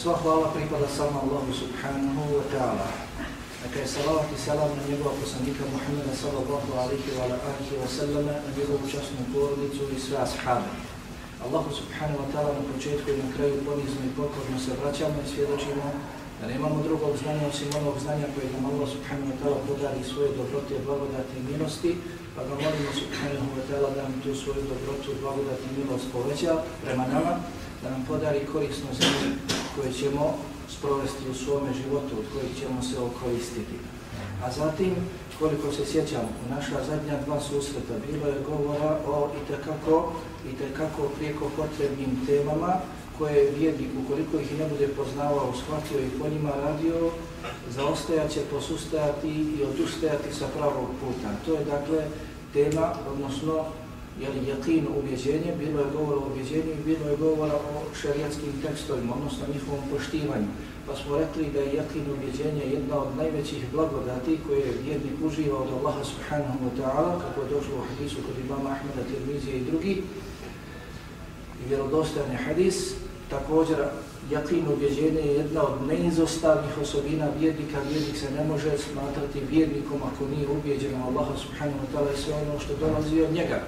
Sva hvala pripada samo Allahu subhanahu wa ta'ala. Neka je salavat i salam na njegova poslanika Muhammeda sallallahu alihi wa alihi wa sallama, na njegovu časnu porodicu i sve ashabe. Allahu subhanahu wa ta'ala na početku i na kraju ponizno i pokorno se vraćamo i svjedočimo da nemamo drugog znanja osim onog znanja koje nam Allah subhanahu wa ta'ala podari svoje dobrote, blagodate i milosti, pa ga molimo subhanahu wa ta'ala da nam tu svoju dobrotu, blagodate i milost poveća prema nama, da nam podari korisno znanje koje ćemo sprovesti u svome životu, od kojih ćemo se okoristiti. A zatim, koliko se sjećam, u naša zadnja dva susreta bilo je govora o itekako, itekako prijeko potrebnim temama koje vjedi, ukoliko ih ne bude poznavao, shvatio i po njima radio, zaostajat će posustajati i odustajati sa pravog puta. To je dakle tema, odnosno jeli, jakin ubjeđenje, bilo je govora o ubjeđenju i bilo je govora o šarijatskim tekstovima, odnosno njihovom poštivanju. Pa smo rekli da je jakin ubjeđenje jedna od najvećih blagodati koje je vjernik uživa od Allaha subhanahu wa ta'ala, kako je došlo u hadisu kod imama Ahmeda, Tirmizije i drugi, i vjerodostajni hadis, također jakin ubjeđenje je jedna od neizostavnih osobina vjernika. Vjernik se ne može smatrati vjernikom ako nije ubjeđen Allaha subhanahu wa ta'ala i sve ono što dolazi od njega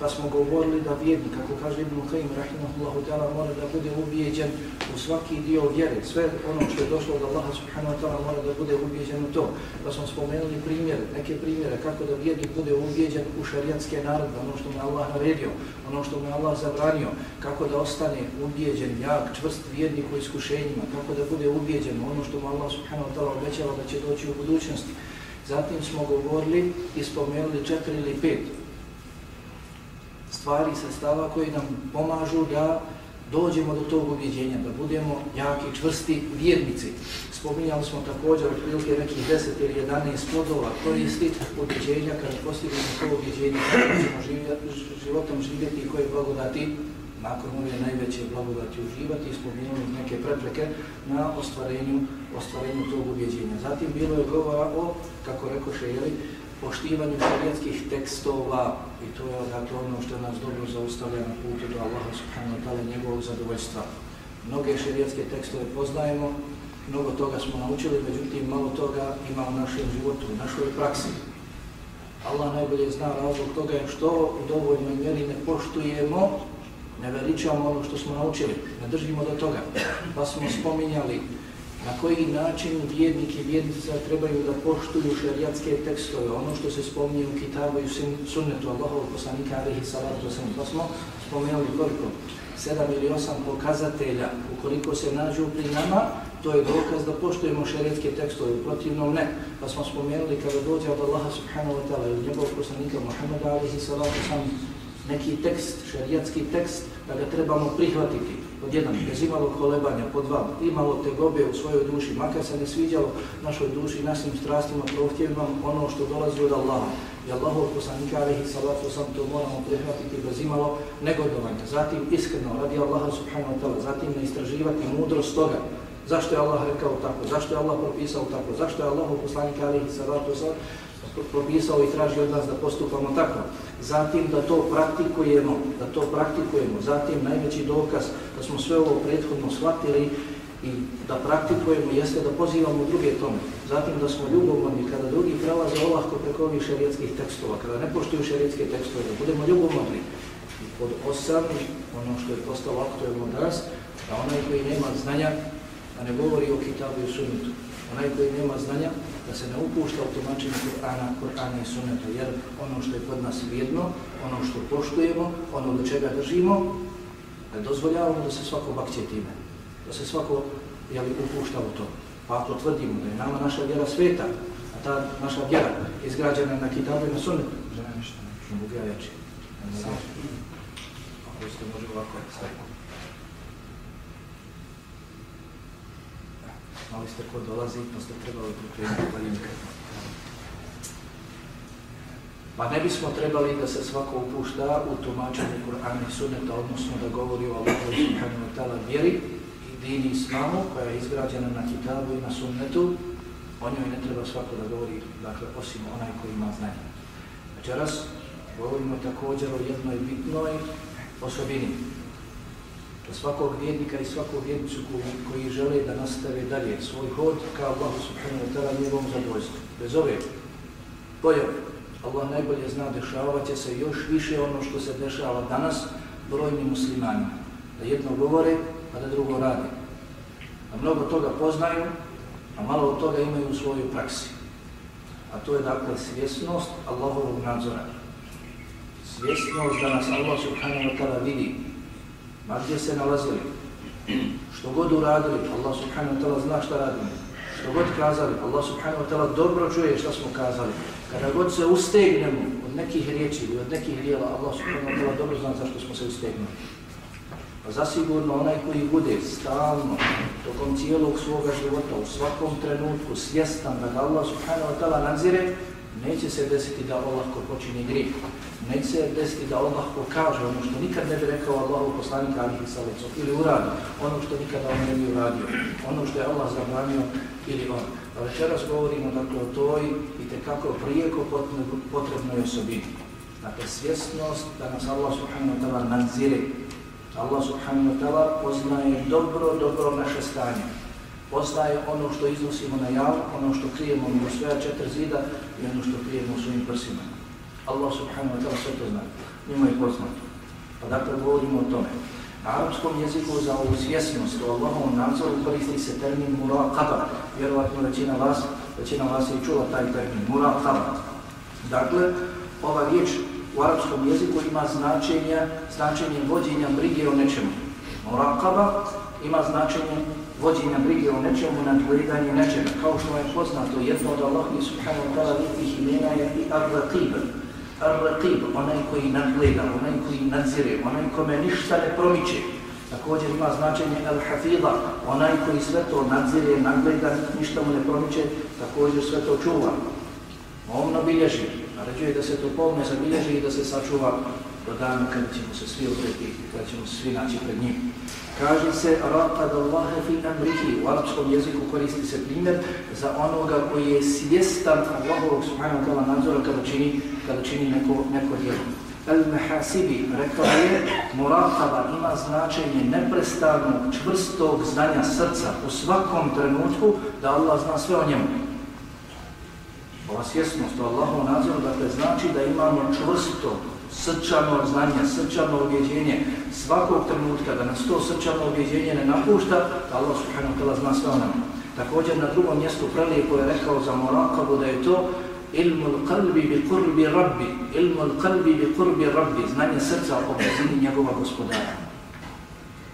pa smo govorili da vjernik, kako kaže Ibn Qaim, rahimahullahu ta'ala, mora da bude ubijeđen u svaki dio vjere, sve ono što je došlo od Allaha subhanahu wa ta'ala mora da bude ubijeđen u to. Pa smo spomenuli primjere, neke primjere, kako da vjernik bude ubijeđen u šarijanske naredbe, ono što mu Allah naredio, ono što mu Allah zabranio, kako da ostane ubijeđen, jak, čvrst vjernik u iskušenjima, kako da bude ubijeđen ono što mu Allah subhanahu wa ta'ala obećava da će doći u budućnosti. Zatim smo govorili i spomenuli četiri ili pet stvari, sredstava koji nam pomažu da dođemo do tog objeđenja, da budemo jaki, čvrsti vjernici. Spominjali smo također od prilike nekih 10 ili 11 plodova koristiti objeđenja kada postignemo to objeđenje, kada ćemo živjeti, životom živjeti i koje blagodati nakon ove najveće blagodati uživati i spominjali neke prepreke na ostvarenju, ostvarenju tog objeđenja. Zatim bilo je govora o, kako rekoše, jeli, poštivanju šarijetskih tekstova i to je dakle ono što nas dobro zaustavlja na putu do Allaha subhanahu wa ta'ala njegovog zadovoljstva. Mnoge šarijetske tekstove poznajemo, mnogo toga smo naučili, međutim malo toga ima u našem životu, u našoj praksi. Allah najbolje zna razlog toga je što u dovoljnoj mjeri ne poštujemo, ne veličamo ono što smo naučili, ne držimo do toga. Pa smo spominjali na koji način vjernik i vjernica trebaju da poštuju šarijatske tekstove, ono što se spominje u kitabu i sunnetu Allahovog poslanika alihi salatu sam, Pa smo spomenuli koliko? Sedam ili osam pokazatelja, ukoliko se nađu pri nama, to je dokaz da poštujemo šarijatske tekstove, protivno ne. Pa smo spomenuli kada dođe od Allaha subhanahu wa ta'ala ili njegovog poslanika Muhammeda alihi salatu sam, neki tekst, šarijatski tekst, da ga trebamo prihvatiti pod jedan, bez imalo kolebanja, pod dva, imalo te gobe u svojoj duši, makar se ne sviđalo našoj duši, našim strastima, prohtjevima, ono što dolazi od Allaha. I Allahov poslanika, alihi salatu sam, to moramo prihvatiti bez imalo negodovanja. Zatim iskreno, radi Allaha subhanahu wa ta'ala, zatim ne istraživati mudrost toga. Zašto je Allah rekao tako? Zašto je Allah propisao tako? Zašto je Allahov poslanika, alihi salatu sam, propisao i traži od nas da postupamo tako. Zatim da to praktikujemo, da to praktikujemo. Zatim najveći dokaz da smo sve ovo prethodno shvatili i da praktikujemo jeste da pozivamo druge tome. Zatim da smo ljubomorni kada drugi prelaze olahko preko ovih šarijetskih tekstova, kada ne poštuju šarijetske tekstove, da budemo ljubomorni. I pod osam, ono što je postalo aktuelno danas, da onaj koji nema znanja, da ne govori o kitabu i sunnetu. Onaj koji nema znanja, da se ne upušta u tumačenju Kur'ana, Kur'ana i Sunneta, jer ono što je kod nas vrijedno, ono što poštujemo, ono do čega držimo, ne dozvoljavamo da se svako bakće time, da se svako jeli, upušta u to. Pa ako tvrdimo da je nama naša vjera sveta, a ta naša vjera izgrađena na kitabu i na sunnetu, žena ništa, ne mogu ja jači. Ako ste može ovako staviti. ali ste ko dolazi, pa ste trebali pripremiti palinka. Pa ne bismo trebali da se svako upušta u tumačenje Kur'ana i Sunneta, odnosno da govori o Allahu subhanahu wa ta'ala vjeri i dini islamu koja je izgrađena na kitabu i na sunnetu, o njoj ne treba svako da govori, dakle, osim onaj koji ima znanje. Večeras govorimo također o jednoj bitnoj osobini. Da svakog vjednika i svakog vjednicu koji, koji žele da nastave dalje svoj hod kao Allahu subhanahu wa ta'ala njegovom zadovoljstvu. Bez ove pojave, Allah najbolje zna, dešavat će se još više ono što se dešava danas brojnim muslimanima. Da jedno govore, a da drugo radi. A mnogo toga poznaju, a malo od toga imaju u svojoj praksi. A to je dakle svjesnost Allahovog nadzora. Svjesnost da nas Allah subhanahu wa ta'ala vidi, ma gdje se nalazili, što god uradili, Allah subhanahu wa ta'ala zna šta radimo, što god kazali, Allah subhanahu wa ta'ala dobro čuje šta smo kazali, Kada god se ustegnemo od nekih riječi ili od nekih dijela, Allah subhanahu wa ta'ala dobro zna zašto smo se ustegnuli. Pa zasigurno onaj koji bude stalno tokom cijelog svoga života u svakom trenutku svjestan da Allah subhanahu wa ta'ala nadzire, neće se desiti da Allah ko počini grijeh. Neće se desiti da Allah pokaže ono što nikad ne bi rekao Allahu poslanika alihi salicom ili uradi ono što nikada on ne bi uradio, ono što je Allah zabranio ili on. A večeras govorimo dakle o toj i tekako prijeko potrebnoj osobini. Dakle, svjesnost da nas Allah subhanahu wa ta'ala nadzire. Allah subhanahu wa ta'ala poznaje dobro, dobro naše stanje. Poznaje ono što iznosimo na javu, ono što krijemo u svoja četiri zida i ono što krijemo u svojim prsima. Allah subhanahu wa ta'ala sve to zna. Njima je poznato. Pa dakle, govorimo o tome. Na arapskom jeziku za ovu svjesnost o Allahovom nadzoru koristi se termin muraqaba. Vjerovatno većina vas, većina vas je čula taj termin muraqaba. Dakle, ova riječ u arapskom jeziku ima značenje, značenje vođenja brige o nečemu. Muraqaba ima značenje vođenja brige o nečemu, nadgledanje nečega. Kao što je poznato, jedno od Allahovi subhanahu wa ta'ala lijepih imena je i ar-raqib. Ar-Raqib, onaj koji nadgleda, onaj koji nadzire, onaj kome ništa ne promiče. Također ima značenje Al-Hafidha, onaj koji sve to nadzire, nadgleda, ništa mu ne promiče, također sve to čuva. Omno bilježi, naređuje da se to pomne zabilježi i da se sačuva do dana kada ćemo se svi odreti, kada ćemo se svi naći pred njim. Kaže se raqad Allahe fi amrihi, u arapskom jeziku koristi se primjer za onoga koji je svjestan Allahovog subhanahu wa ta'ala nadzora kada čini, kada čini neko, neko djelo. El mehasibi, rekao je, muraqaba ima značenje neprestavnog, čvrstog znanja srca u svakom trenutku da Allah zna sve o njemu. Ova svjesnost o Allahom nadzoru dakle, znači da imamo čvrsto, srčano znanje, srčano objeđenje svakog trenutka, da nas to srčano objeđenje ne napušta, da Allah subhanahu wa ta'ala zna sve o ono. Također na drugom mjestu prelijepo je rekao za morakabu da je to ilmu qalbi bi kurbi rabbi, ilmu qalbi bi kurbi rabbi, znanje srca o blizini njegova gospodara.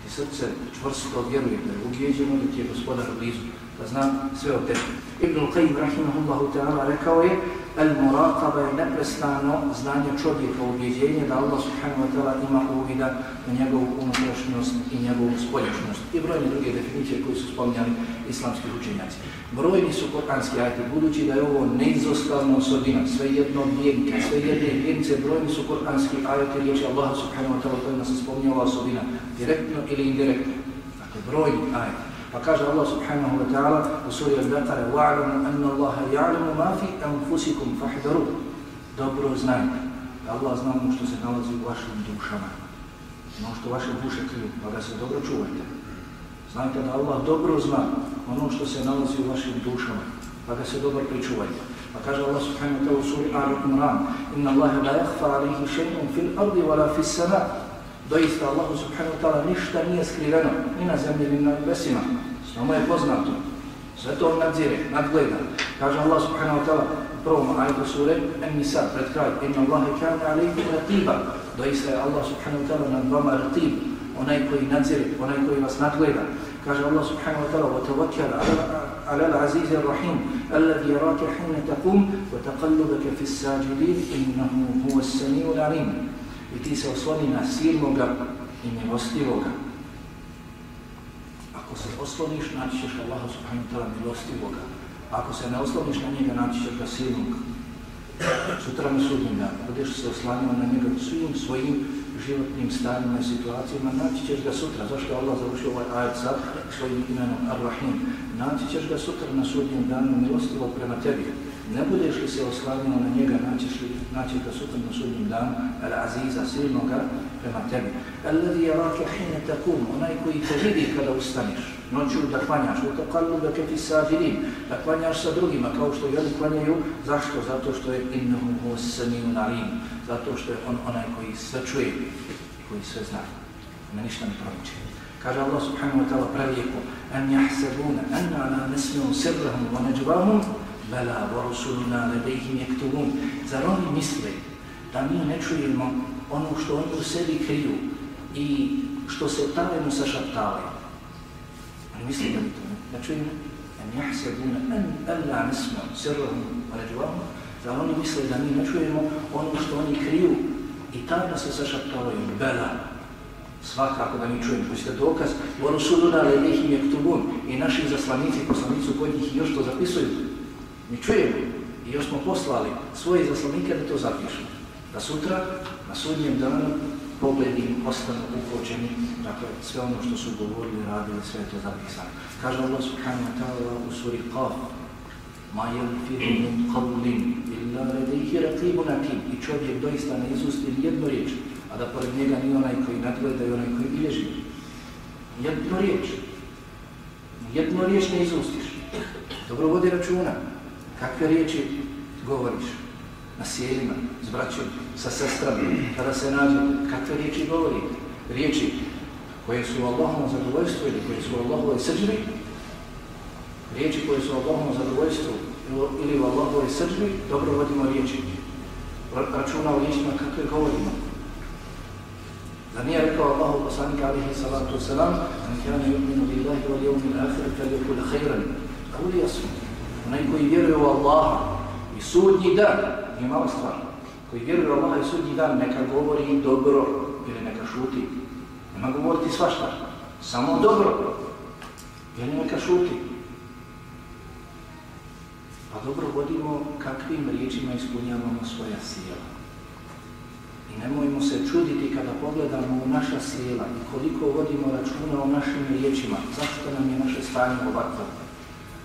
I srce čvrsto vjeruje da je ubjeđeno da ti je gospodar blizu, da zna sve o tebi. Ibn Qayyim rahimahullahu ta'ala rekao je el murakaba je neprestano znanje čovjeka, ubjeđenje da Allah subhanahu wa ta'ala ima uvida na njegovu unutrašnjost i njegovu spoljašnjost. I brojne druge definicije koje su spominjali islamski učenjaci. Brojni su koranski ajte, budući da je ovo neizostavna osobina, sve jedno vjernika, sve jedne brojni su koranski ajte riječi Allah subhanahu wa ta'ala kojima se spominja osobina, direktno ili indirektno. Dakle, brojni ajte. Pa kaže Allah subhanahu wa ta'ala u suri Al-Baqara وَعْلَمُ أَنَّ اللَّهَ يَعْلَمُ مَا فِي أَنفُسِكُمْ فَحْدَرُوا Dobro znajte da Allah zna ono što se nalazi u vašim dušama. Ono što vaše duše kriju, pa ga se dobro čuvajte. Znajte da Allah dobro zna ono što se nalazi u vašim dušama, pa ga se dobro pričuvajte. Pa kaže Allah subhanahu wa ta'ala u suri Al-Imran إِنَّ اللَّهَ لَا يَخْفَى عَلَيْهِ شَيْءٌ فِي الْأَرْضِ وَلَا فِي السَّمَاءِ doista Allahu subhanahu wa ta'ala ništa nije skriveno ni na zemlji ni na nebesima. Samo je poznato. Sve to nadzire, nadgleda. Kaže Allah subhanahu wa ta'ala u prvom ajetu sure An-Nisa pred kraj Inna Allahe kane alaikum ratiba. Doista je Allah subhanahu wa ta'ala nad vama ratib. Onaj koji nadzire, onaj koji vas nadgleda. Kaže Allah subhanahu wa ta'ala على العزيز الرحيم الذي يراك حين تقوم وتقلبك في الساجدين إنه هو السميع العليم i ti se osloni na silnoga i milostivoga. Ako se osloniš, naći ćeš Allaha subhanahu ta'ala milostivoga. Ako se ne osloniš na njega, naći ćeš ga silnog. sutra na sudnjem danu, budeš se oslanjao na njega svim svojim životnim stanjima i situacijama, naći ćeš ga sutra. Zašto je Allah završio ovaj ajed sad svojim imenom Ar-Rahim? Naći ćeš ga sutra na sudnjem danu milostivo prema tebi. Ne budeš li se oslanjao na njega, naćeš li, naći ga sutra sudnjim sudnjem danu, Al-Aziza, silnoga prema tebi. Al-Ladhi je rake hine takum, onaj koji te vidi kada ustaniš, noću da klanjaš, u takalu da keti sađirim, da klanjaš sa drugima, kao što i oni klanjaju, zašto? Zato što je innahu hu saminu narim, zato što je on onaj koji sve čuje i koji sve zna. Ima ništa ne promiče. Kaže Allah subhanahu wa ta'ala pravijeku, an jahsebuna, anna la nesmiju sirrahum wa neđvahum, Vela wa rusuluna ledejhim jektubun. Zar oni misle da mi ne čujemo ono što oni u sebi kriju i što se tajno sašaptavaju? Oni misle da mi to ne čujemo? An jahsebuna, an la nesmiju sirrahum wa neđvahum, Zar oni misle da mi ne čujemo ono što oni kriju i tajno se sašaptavaju bela. Svakako da mi čujemo. ste dokaz. U ono sudu da li im je ktubun i naši zaslanici, poslanicu kod njih još to zapisuju. Mi čujemo i još smo poslali svoje zaslanike da to zapišu. Da sutra na sudnjem danu pogledi ostanu ukočeni, dakle sve ono što su govorili, radili, sve to zapisano. Kaže Allah subhanahu wa ta'ala u suri Qaf, ma jelfiru min qavlin illa redejhi raqibu nakim i čovjek doista ne izusti jednu riječ, a da pored njega ni onaj koji nadgleda i onaj koji bilježi. Jednu riječ. Jednu riječ ne izustiš. Dobro vodi računa. Kakve riječi govoriš? Na sjelima, s braćom, sa sestrama, kada se nađe, kakve riječi govori? Riječi koje su Allahom zadovoljstvo ili koje su Allahove srđbi, riječi koje su Allahom zadovoljstvo ili u Allahove srđbi, dobro vodimo riječi. Računa o riječima kakve govorimo. Da nije rekao Allahu poslanika alihi salatu wasalam, an kjane yu'minu billahi wal yawmi al-akhir fel yukul khayran. Aulija su. Onaj koji vjeruje u Allaha i sudnji dan, nije mala stvar. Koji vjeruje u Allaha i sudnji dan, neka govori dobro ili neka šuti. Nema govoriti svašta. Samo dobro. Ili neka šuti. Pa dobro vodimo kakvim riječima ispunjavamo svoja sjela. I nemojmo se čuditi kada pogledamo u naša sjela i koliko vodimo računa o našim riječima. Zašto nam je naše stanje ovakvo?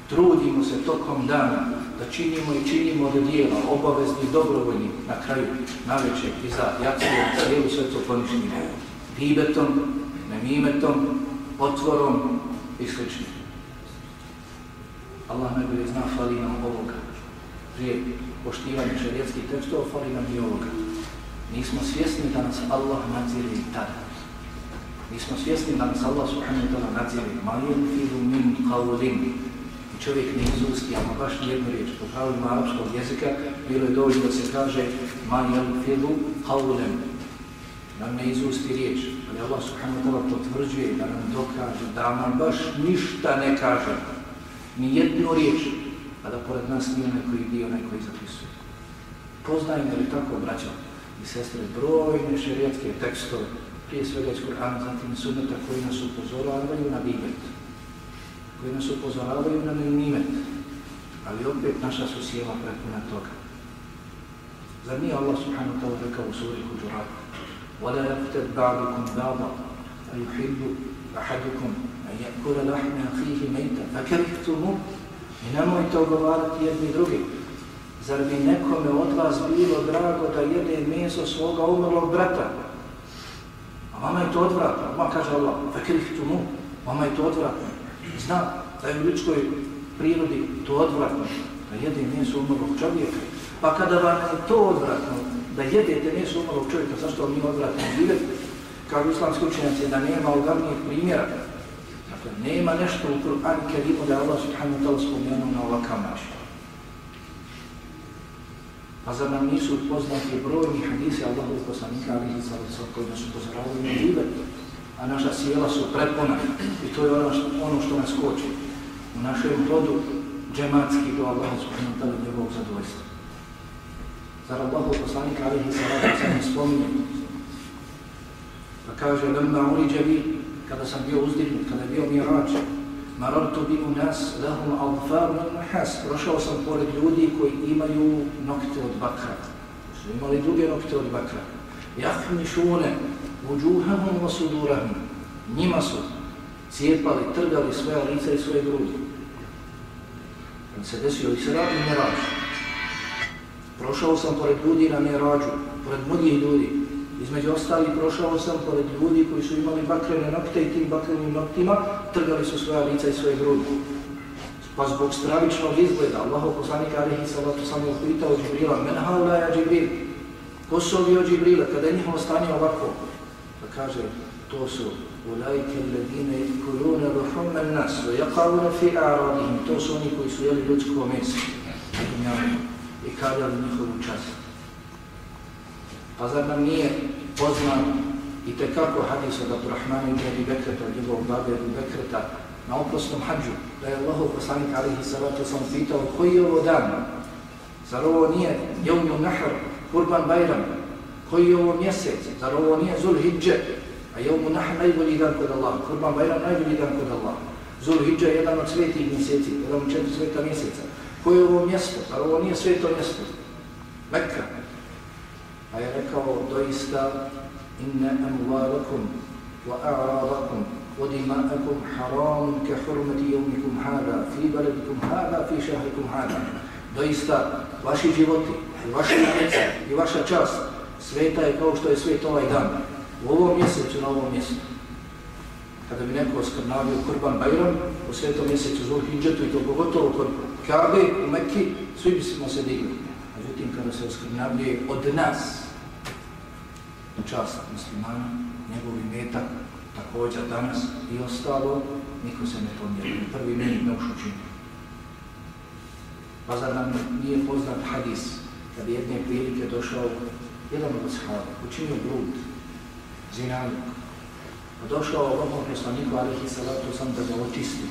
Trudimo se tokom dana da činimo i činimo od dijela, obavezni, dobrovoljni, na kraju, navečer i iza, jacije, cijelu svetu to bibetom, nemimetom, otvorom i sličnim. Allah najbolje zna, fali nam ovoga. Prije poštivanja šarijetskih tekstova, fali nam i ovoga. Nismo svjesni da nas Allah nadzire i tada. Nismo svjesni da nas Allah subhanahu wa ta'ala nadzire. Ma yunfidu min qawlin. I čovjek ne izusti, ama baš nijednu riječ. Po pravilima arapskog jezika bilo je dovoljno da se kaže ma filu qawlin. Da ne izusti riječ. Ali Allah subhanahu wa ta'ala potvrđuje da nam dokaže da nam baš ništa ne kaže ni jednu riječ, a da pored nas nije onaj koji dio, onaj koji zapisuje. Poznajmo li tako, braća i sestre, brojne šerijetske tekstove, prije svega iz Kur'ana, zatim i sunneta koji nas upozoravaju na Bibliju koji nas upozoravaju na nemimet, ali opet naša su sjela prepuna toga. Zar nije Allah subhanahu wa ta'ala rekao u suri Huđurat, وَلَا يَفْتَدْ بَعْدُكُمْ بَعْضًا أَيُحِبُّ أَحَدُكُمْ kura lahme ahihi mejta, fa kerihtumu, i nemojte ogovarati jedni drugi. Zar bi nekome od vas bilo drago da jede meso svoga umrlog brata? A vama je to odvratno. Vama kaže Allah, fa kerihtumu, vama je to odvratno. Zna da je u ljudskoj prirodi to odvratno, da jede meso umrlog čovjeka. Pa kada vam je to odvratno, da jedete meso umrlog čovjeka, zašto vam nije odvratno živjeti? Kao islamski učenjaci, da nema ogavnijih primjera, Dakle, nema nešto u Kur'an Kerimu da Allah subhanahu wa ta'ala spomenuo na ovakav način. Pa zar nam nisu poznati brojni hadisi Allahovi poslanika ali i sa koji nas upozoravaju na živjeti? A naša sjela su prepona i to je ono što, ono što nas koči. U našem plodu džematski do Allaha subhanahu ta'ala njegovog zadovoljstva. Zar Allah poslanik alihi salatu se ne spominje? Pa kaže, lemna uliđe vi kada sam bio uzdignut, kada je bio mirač, Marartu bi u nas lahum alfar min has. Prošao sam pored ljudi koji imaju nokte od bakra. Su imali druge nokte od bakra. Jahmi šune, uđuhahum wa sudurahum. Njima su cijepali, trgali svoja lica i svoje grudi. Kad se desio i se radi mirađ. Prošao sam pored ljudi na mirađu, pored mnogih ljudi. Između ostali prošao sam pored ljudi koji su imali bakrene nokte i tim bakrenim noktima trgali su svoja lica i svoje grudi. Pa zbog stravičnog izgleda, Allaho poslanika Alihi Salatu sam je upitao Džibrila, men hala ja Džibril, ko su ovi od Džibrila, kada je njihovo stanje ovako? Pa kaže, to su ulajke ledine kulune ruhumen nas, ve jakavune fi aradihim, to su oni koji su jeli ljudsko meso i kaljali njihovu čast. Pa zar nam nije poznan i tekako hadis od Abdurrahmana ibn Abi Bekreta, njegovog babe Abi Bekreta, na oprosnom hađu, da je Allahov poslanik alihi salatu sam pitao koji je ovo dan? Zar ovo nije Jevmu Nahr, Kurban Bajram? Koji je ovo mjesec? Zar ovo nije Zul a je ovo Nahr najbolji dan kod Allah, Kurban pa Bajram najbolji dan kod Allah. Zulhidže je jedan od svetih mjeseci, jedan od četiri sveta mjeseca. Koje je ovo mjesto? Zar ovo nije sveto mjesto? Mekka. A je rekao doista inne amvalakum wa a'radakum wa dima'akum haram ka hurmati jevmikum hada fi baladikum hada fi šahrikum hada. Doista vaši životi i vaše djeca i vaša čast sveta je kao što je svet ovaj dan. U ovom mjesecu, na ovom mjestu. Kada bi neko oskrnavio Kurban Bajram u svetom mjesecu Zul Hidžetu i to pogotovo kod Kabe u Mekki, svi bi se digli. Međutim, kada se oskrnavljuje od nas, čast muslimana, njegovi metak, također danas i ostalo, niko se ne pomjeri. Prvi meni ne ušo. Pa zar nam nije poznat hadis, kada jedne prilike došao jedan od ashaba, učinio blud, zinaljuk, pa došao Allahom poslaniku, alihi salatu sam da ga očisti.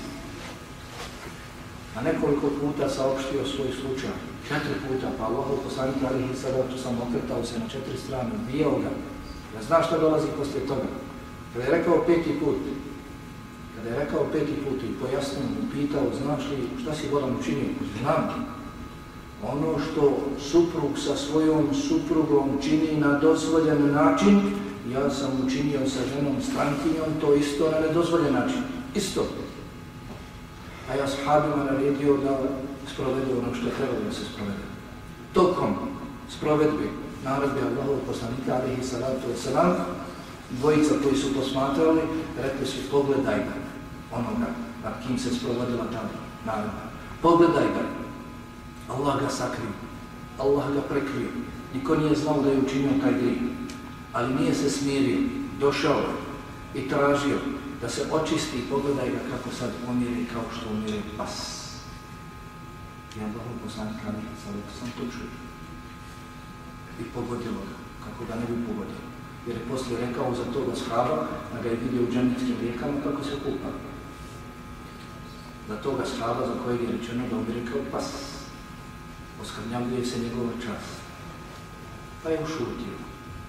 A nekoliko puta saopštio svoj slučaj, četiri puta, pa Allahov poslanik, alihi salatu sam okretao se na četiri strane, bijao ga, Ja zna što dolazi poslije toga. Kada je rekao peti put, kada je rekao peti put i pojasnio mu, pitao, znaš li šta si volan učinio? Znam. Ono što suprug sa svojom suprugom čini na dozvoljen način, ja sam učinio sa ženom strankinjom to isto na nedozvoljen način. Isto. A ja sahabima naredio da sprovedu ono što je trebalo da se sprovede. Tokom sprovedbe naredbe Allahov poslanika alihi salatu wa salam, dvojica koji su posmatrali, rekli su pogledaj ga, onoga, na kim se sprovodila ta naredba. Pogledaj ga, Allah ga sakri, Allah ga prekrije. niko nije znao da je učinio taj grih, ali nije se smirio, došao i tražio da se očisti i pogledaj ga kako sad umire kao što umire pas. I Allah poslanika alihi salatu sam to čuo i pogodilo ga, kako ga ne bi pogodilo. Jer je poslije rekao za toga shaba, da ga je vidio u džennetskim rijekama kako se kupa. Za toga shaba za kojeg je rečeno da umire kao pas. Oskrnjavljuje se njegova čast. Pa je ušutio.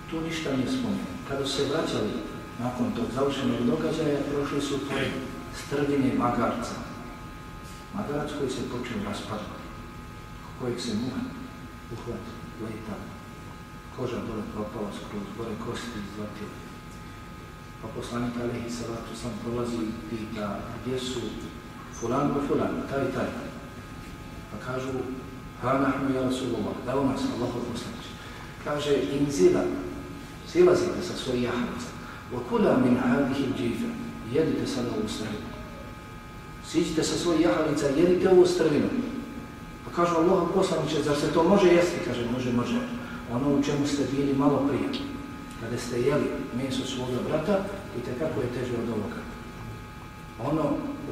Tu ništa nije spomenuo. Kada se vraćali nakon tog završenog događaja, prošli su pored strdine magarca. Magarac koji se počeo raspadati, kojeg se muha uhvati, tamo. koža dole propala skroz, gore kosti izvatili. Pa poslanik Alehi Salatu sam prolazi i pita gdje su fulan ko fulan, taj taj. Pa kažu, ha nahnu ja Rasulullah, dao nas Allah poslanič. Kaže, inzila, silazite sa svoj jahalica, wa kula min hadihim džifa, jedite sad ovu strvinu. Siđite sa svoj jahalica, jedite ovu strvinu. Pa kaže, Allah poslaniče, zar se to može jesti? Kaže, može, može ono u čemu ste bili malo prije, kada ste jeli meso svoga brata, i kako je teže od ovoga Ono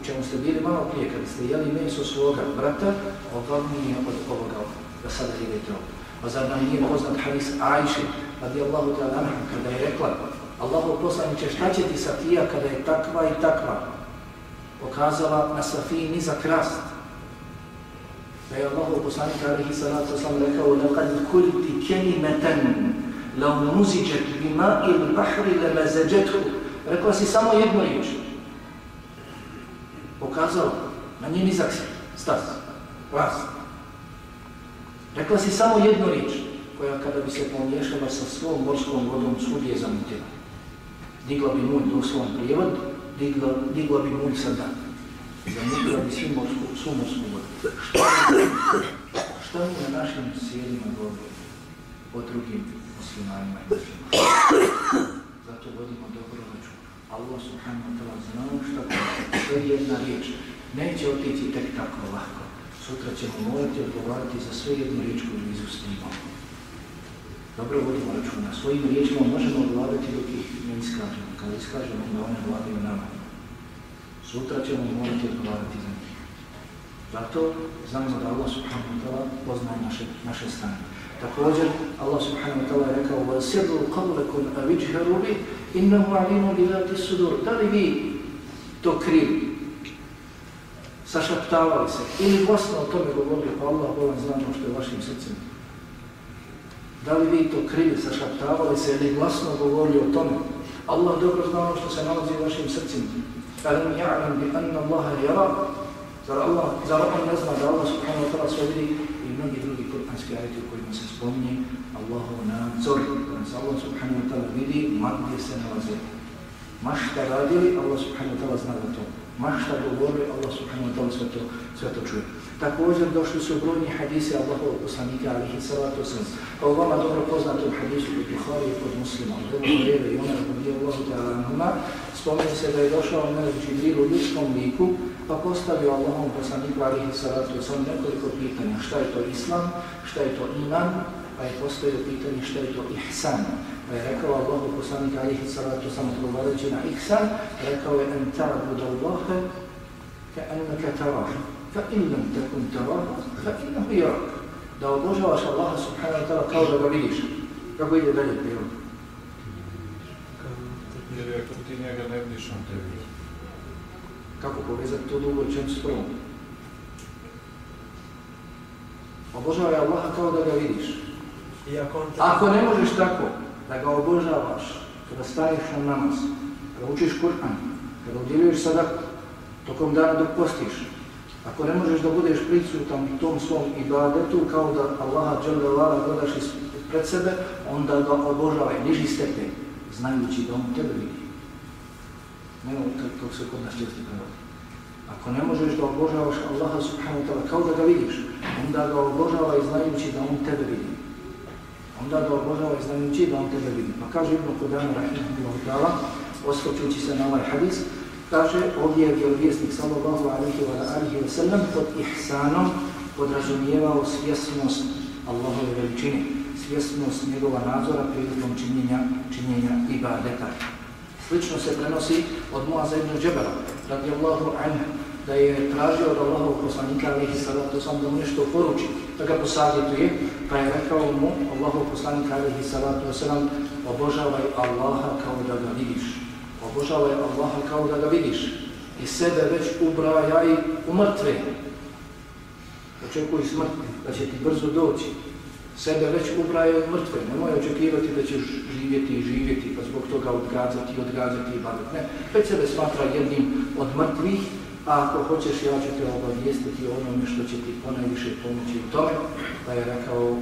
u čemu ste bili malo prije, kada ste jeli meso svoga brata, oglavnije od ovoga da sada jedete ovo. Pa zar nam nije poznat hadis Ajše, radi Allahu ta'ala anha, kada je rekla, Allahu poslaniće, šta će ti satija kada je takva i takva? Pokazala na safiji niza krast, da je Allah poslanik alihi salatu sam rekao لَقَدْ كُلْتِ كَلِمَةً لَوْ مُزِجَتْ بِمَاءِ الْبَحْرِ لَمَزَجَتْهُ Rekao si samo jednu riječ. ukazao na njen izak stas, glas. Rekla si samo jednu riječ, koja kada bi se pomiješala sa svom morskom vodom svudje zamutila. Digla bi mulj doslovan prijevod, digla, digla bi mulj sada. Zamutila bi svu morsku, svu morsku vodu. Šta mi na našim sjedima govorimo o drugim muslimanima i muslimanima? Zato vodimo dobro račun. Allah subhanahu wa ta'ala zna ono što to je jedna riječ. Neće otići tek tako lako. Sutra ćemo morati odgovarati za sve jednu riječ koju izustimo. Dobro vodimo računa. Svojim riječima možemo odgovarati dok ih ne iskažemo. Kada iskažemo, onda one vladaju nama. Sutra ćemo morati odgovarati za njih. Zato znamo da Allah subhanahu wa ta'ala poznaje naše, naše stanje. Također, Allah subhanahu wa ta'ala je rekao وَسِرُّ قَبْلَكُمْ أَوِجْهَرُ بِهِ إِنَّهُ عَلِيمُ بِذَاتِ السُّدُورِ Da li vi to krili? Sašaptavali se ili glasno o tome govorili, pa Allah volan znamo što je vašim srcima. Da li vi to krili, sašaptavali se ili glasno govorili o tome? Allah dobro zna ono što se nalazi u vašim srcima. Alam ja'lam bi anna Allaha yara. Zar Allah, zar on ne zna da Allah subhanahu wa ta'ala sve vidi i mnogi drugi kur'anski ajeti u kojima se spominje Allahov nadzor. da nas Allah subhanahu wa ta'ala vidi, ma gdje se nalaze. Ma šta radili, Allah subhanahu wa ta'ala zna za to. Ma šta govorili, Allah subhanahu wa ta'ala sve to, sve to čuje. Također došli su brojni hadisi Allahovog poslanika alihi salatu wasalam. Pa Kao vama dobro poznatom hadisu kod Bukhari i kod muslima, od Ebu Hrebe i Omer radi Allahu ta'ala anhuma, spomnio se da je došao Melek Džibril u ljudskom liku, pa postavio Allahom poslaniku Alihi Salatu sam nekoliko pitanja. Šta je to Islam? Šta je to Iman? Pa je postavio pitanje šta je to Ihsan? Pa je rekao Allahom poslaniku Alihi Salatu sam odgovarajući na Ihsan, rekao je en ta buda Allahe, ka enne ka tarah, fa illam takum tarah, fa inna hu yorak. Da obožavaš Allaha subhanahu wa ta'ala kao da ga vidiš. Kako ide velik bilo? Jer ako ti njega ne vidiš, on te vidi. Kako povezati to drugo čem s prvom? Obožavaj Allaha kao da ga vidiš. Ako ne možeš tako, da ga obožavaš, kada staneš na namaz, kada učiš Kur'an, kada udjeljuješ sadaku, tokom dana dok postiš, Ako ne možeš da budeš prisutan u tom svom ibadetu, kao da Allaha dželle vala gledaš pred sebe, onda ga obožavaj, niži stepen, znajući da on tebe vidi. Nema kako se kod nas često prevodi. Ako ne možeš da obožavaš Allaha subhanahu wa ta'ala kao da ga vidiš, onda ga obožavaj znajući da on tebe vidi. Onda ga obožavaj znajući da on tebe vidi. Pa kaže Ibn Kudana, rahimahullahu ta'ala, osvrćući se na ovaj hadis, kaže ovdje je vjerovjesnik sallallahu alihi wa alihi wa sallam pod ihsanom podrazumijevao svjesnost Allahove veličine, svjesnost njegova nadzora prilikom činjenja, činjenja ibadeta. Slično se prenosi od Muaza ibn Džebera, radi Allahu anha, da je tražio od Allahov poslanika alaihi sallatu sam da mu nešto poruči, da ga posavjetuje, pa je rekao mu Allahov poslanika alaihi sallatu sam obožavaj Allaha kao da ga vidiš obožavaj Allaha kao da ga vidiš i sebe već ubrajaj u mrtve. Očekuj smrt, da će ti brzo doći. Sebe već ubrajaj mrtve. Nemoj očekivati da ćeš živjeti i živjeti, pa zbog toga odgađati i odgađati i badat. Ne, već sebe smatra jednim od mrtvih, a ako hoćeš, ja ću te obavijestiti o onome što će ti ponajviše pomoći u tome, pa je rekao,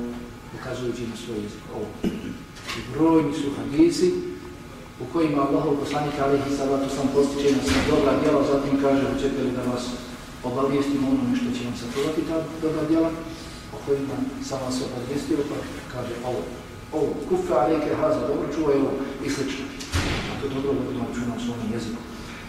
ukazujući na svoj jezik, ovo. I brojni su hadisi, u kojima Allahov poslanik alihi salatu sam postiče na sam dobra djela, zatim kaže, hoćete li da vas obavijestimo onome što će vam sačuvati ta dobra djela, kojima sam vas obavijestio, pa kaže ovo, ovo, kufa alike haza, dobro čuvaj ovo i slično. A to dobro da budemo čujem na svom jeziku.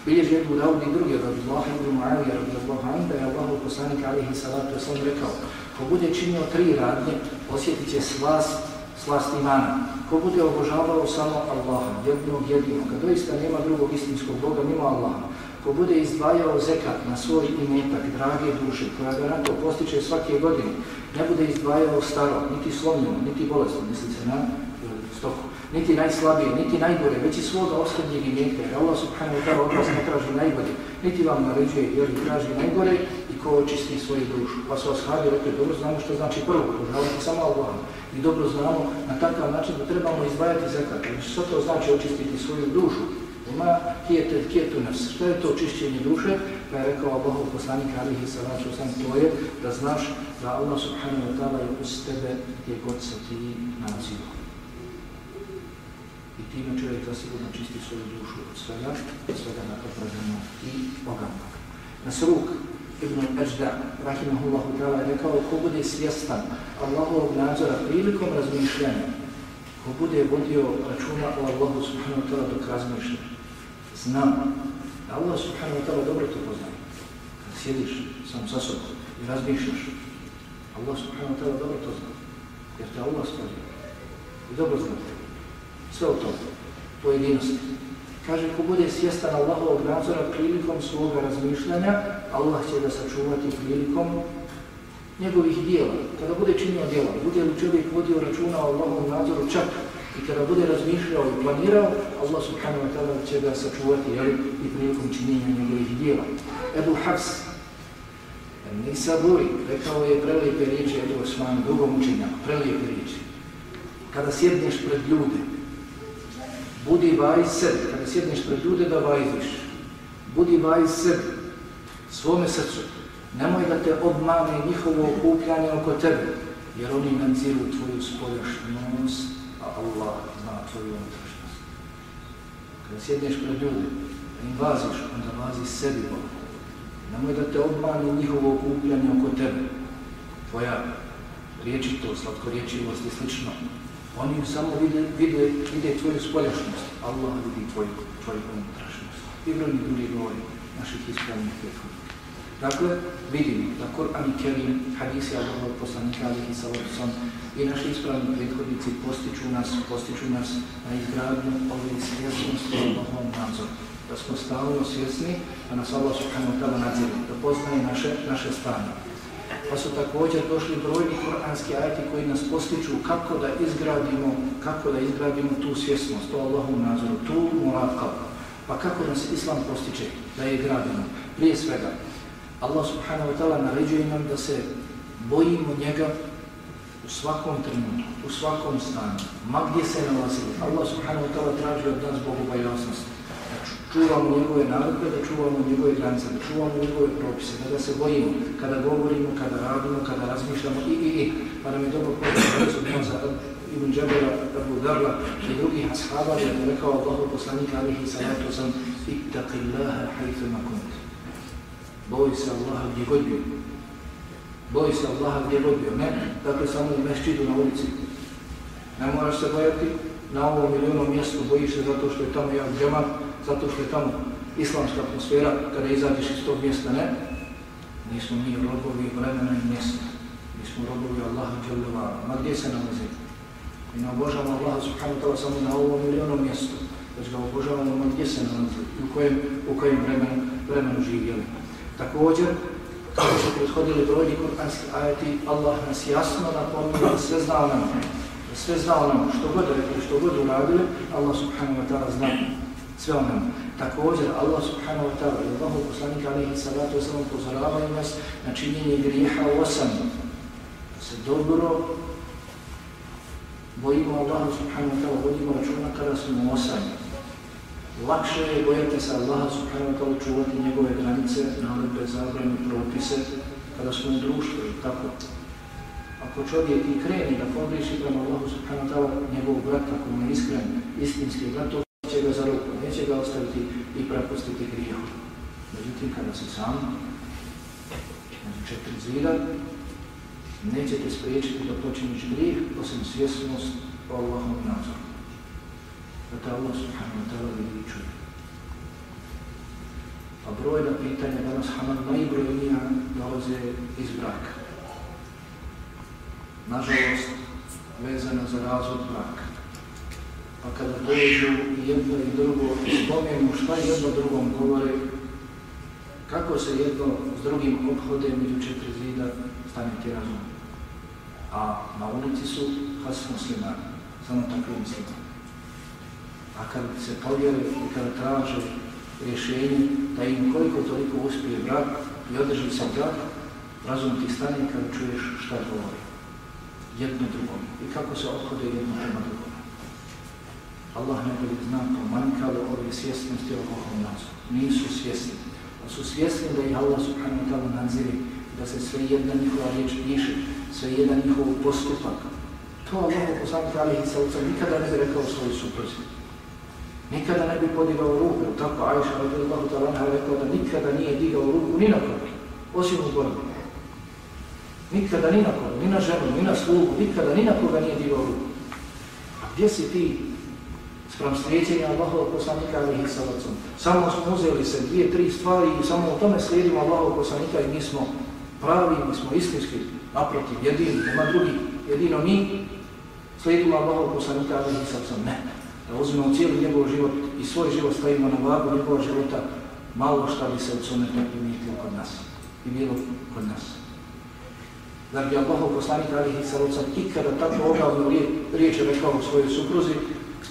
Bilježi Ebu Dawud i drugi od Abdullah ibn Mu'avija radi Allah an, da je Allahov poslanik alihi salatu sam rekao, ko bude činio tri radnje, osjetit će slast, slast imana ko bude obožavao samo Allaha, jednog jedinog, kad doista nema drugog istinskog Boga, mimo Allaha, ko bude izdvajao zekat na svoj imetak, drage duše, koja ga na to postiče svake godine, ne bude izdvajao staro, niti slomljeno, niti bolestno, misli se na e, stoku, niti najslabije, niti najgore, već i svoga osrednjeg imetka, jer Allah subhanahu wa ta'ala od vas ne traži najbolje, niti vam naređuje, jer traži najgore i ko očisti svoju dušu. Pa su ashabi rekli, dobro znamo što znači prvo, požavati samo Allah. I dobro znamo na takav način da trebamo izdvajati zekat. Što to znači očistiti svoju dušu? Ma hijete kijetu nas. Šta je to čišćenje duše? Pa je rekao Allahov poslanik alihi salatu sam to je da znaš da Allah subhanahu wa ta'ala je uz tebe gdje god se ti naziva. I time čovjek zasigurno čisti svoju dušu od svega, od svega napravljeno i ogavnog. Nasruk ibn Ajda, rahimahullahu ta'ala, je rekao ko bude svjestan Allahovog nadzora prilikom razmišljanja, ko bude vodio računa o Allahu subhanahu wa ta'ala dok razmišlja, znam. da Allah subhanahu wa ta'ala dobro to poznaje. Kad sjediš sam sa sobom i razmišljaš, Allah subhanahu wa ta'ala dobro to zna. Jer te Allah stvorio. I dobro zna te. Sve o tom, pojedinosti. Kaže, ko bude svjestan Allahovog nadzora prilikom svoga razmišljanja, Allah će ga sačuvati prilikom njegovih dijela. Kada bude činio dijela, bude li čovjek vodio računa o Allahovom nadzoru čak i kada bude razmišljao i planirao, Allah subhanahu wa ta'ala će ga sačuvati jel, i prilikom činjenja njegovih dijela. Ebu Hafs, Nisaburi, rekao je prelijepe riječi Ebu Osman, drugom učenjaku, prelijepe riječi. Kada sjedneš pred ljude, budi vaj sebi, kada sjedneš pred ljude da vajziš, budi vaj sebi, svome srcu, nemoj da te obmane njihovo okupljanje oko tebe, jer oni nadziru tvoju spoljašnjost, a Allah zna tvoju unutrašnjost. Kada sjedneš pred ljude, da im vaziš, onda vazi sebi Boga. Nemoj da te obmani njihovo okupljanje oko tebe. Tvoja riječitost, slatkorječivost i slično. Oni samo vide, vide, vide tvoju spoljašnost. Allah vidi tvoju, tvoju unutrašnjost. I brojni drugi govori naših ispravnih prethodnika. Dakle, vidimo da Kur'an i Kerim, hadisi Allahov poslanika alihi sallam i naši ispravni prethodnici postiču nas, postiču nas na izgradnju ove svjesnosti Allahovom nadzoru da smo stalno svjesni da nas Allah subhanahu wa ta'ala da poznaje naše, naše stanje. Pa su također došli brojni kuranski ajti koji nas postiču kako da izgradimo, kako da izgradimo tu svjesnost, to Allahom nadzoru, tu murakab. Pa kako nas Islam postiče da je gradimo? Prije svega, Allah subhanahu wa ta'ala naređuje nam da se bojimo njega u svakom trenutku, u svakom stanju, ma gdje se nalazili. Allah subhanahu wa ta'ala traži od nas Bogu bajasnost čuvamo njegove naredbe, da čuvamo njegove granice, da čuvamo njegove propise, da, da se bojimo kada govorimo, kada radimo, kada razmišljamo i, i, i. Pa nam je dobro pošto da Ibn Džabela, Abu Darla i drugih ashaba, da je rekao Allahu poslanika alihi salatu sam Ittaqillaha hajfe hajthu makunt. Boj se Allaha gdje god bio. Boji se Allaha gdje god bio. Ne, dakle samo u meščidu na ulici. Ne moraš se bojati na ovom ili onom mjestu, bojiš se zato što je tamo jedan džemat, zato što je tamo islamska atmosfera, kada izađeš iz tog mjesta, ne. Nismo mi robovi vremena i mjesta. Mi smo robovi Allaha dželjevara. Ma gdje se nalazi? Mi ne obožavamo Allaha subhanahu ta'la samo na ovom ili onom mjestu. Već ga obožavamo ma gdje se nalazi u kojem, u kojem vremenu, vremenu živjeli. Također, kako su prethodili brojni kur'anski ajeti, Allah nas jasno napominje da sve znao nam, da sve znao nam što god rekli, što god uradili, Allah subhanahu wa ta'ala zna sve o nama. Također, Allah subhanahu wa ta'ala i Allah poslanika alihi salatu wasalam pozoravaju nas na činjenje grijeha u osam. Da se dobro bojimo Allah subhanahu wa ta'ala, vodimo računa kada smo u osam. Lakše je bojati se Allaha subhanahu wa ta'ala čuvati njegove granice, naredbe, zabrane, propise, kada smo u društvu i tako. Ako čovjek i kreni da pogriši prema Allahu subhanahu wa ta'ala, njegov brat, ako mu je iskren, istinski brat, će ga za ruku, neće ga ostaviti i prepustiti grijehu. Međutim, kada si sam, među četiri zida, neće te spriječiti da počiniš grijeh, osim svjesnost Allahom nadzoru. Da te Allah subhanahu wa ta'ala vidi i čuje. A brojna pitanja danas Haman najbrojnija dolaze iz braka. Nažalost, vezana za razvod braka pa kada dođu jedno i drugo spomenu šta jedno drugom govore, kako se jedno s drugim obhode među četiri zida, stane ti razum. A na ulici su has muslimani, samo takvi muslimani. A kad se podijeli i kad traže rješenje da im koliko toliko uspije brak i održi se brak, razum ti stanje kad čuješ šta govori. Jedno drugom. I kako se odhode jedno prema drugom. Allah ne bi zna pomanjkalo ove svjesnosti Allahom nazvu. Nisu svjesni. A su svjesni da ih Allah subhanahu wa ta'ala nadziri, da se sve jedna njihova riječ piše, sve jedan njihov postupak. To Allah poslanik alihi sallam nikada ne bi rekao svoj suprosti. Nikada ne bi podigao ruku, tako Aisha radijallahu ta'ala rekao da nikada nije digao ruku ni na koga, osim u borbi. Nikada ni na koga, ni na ženu, ni na slugu, nikada ni na koga nije digao ruku. A gdje si ti sprem slijedjenja Allahova poslanika alihi sallam? Samo smo uzeli se dvije, tri stvari i samo u tome slijedimo Allahova poslanika i mi smo pravi, mi smo istinski, naprotiv, jedini, nema drugi, jedino mi slijedimo Allahova poslanika alihi Ne, Ne da uzmemo cijeli njegov život i svoj život stavimo na vagu njegova života, malo šta bi se od suneta primijetilo kod nas i bilo kod nas. Da bi Allah poslanik alihi sallam ikada tako ogavno riječ rekao svojoj supruzi,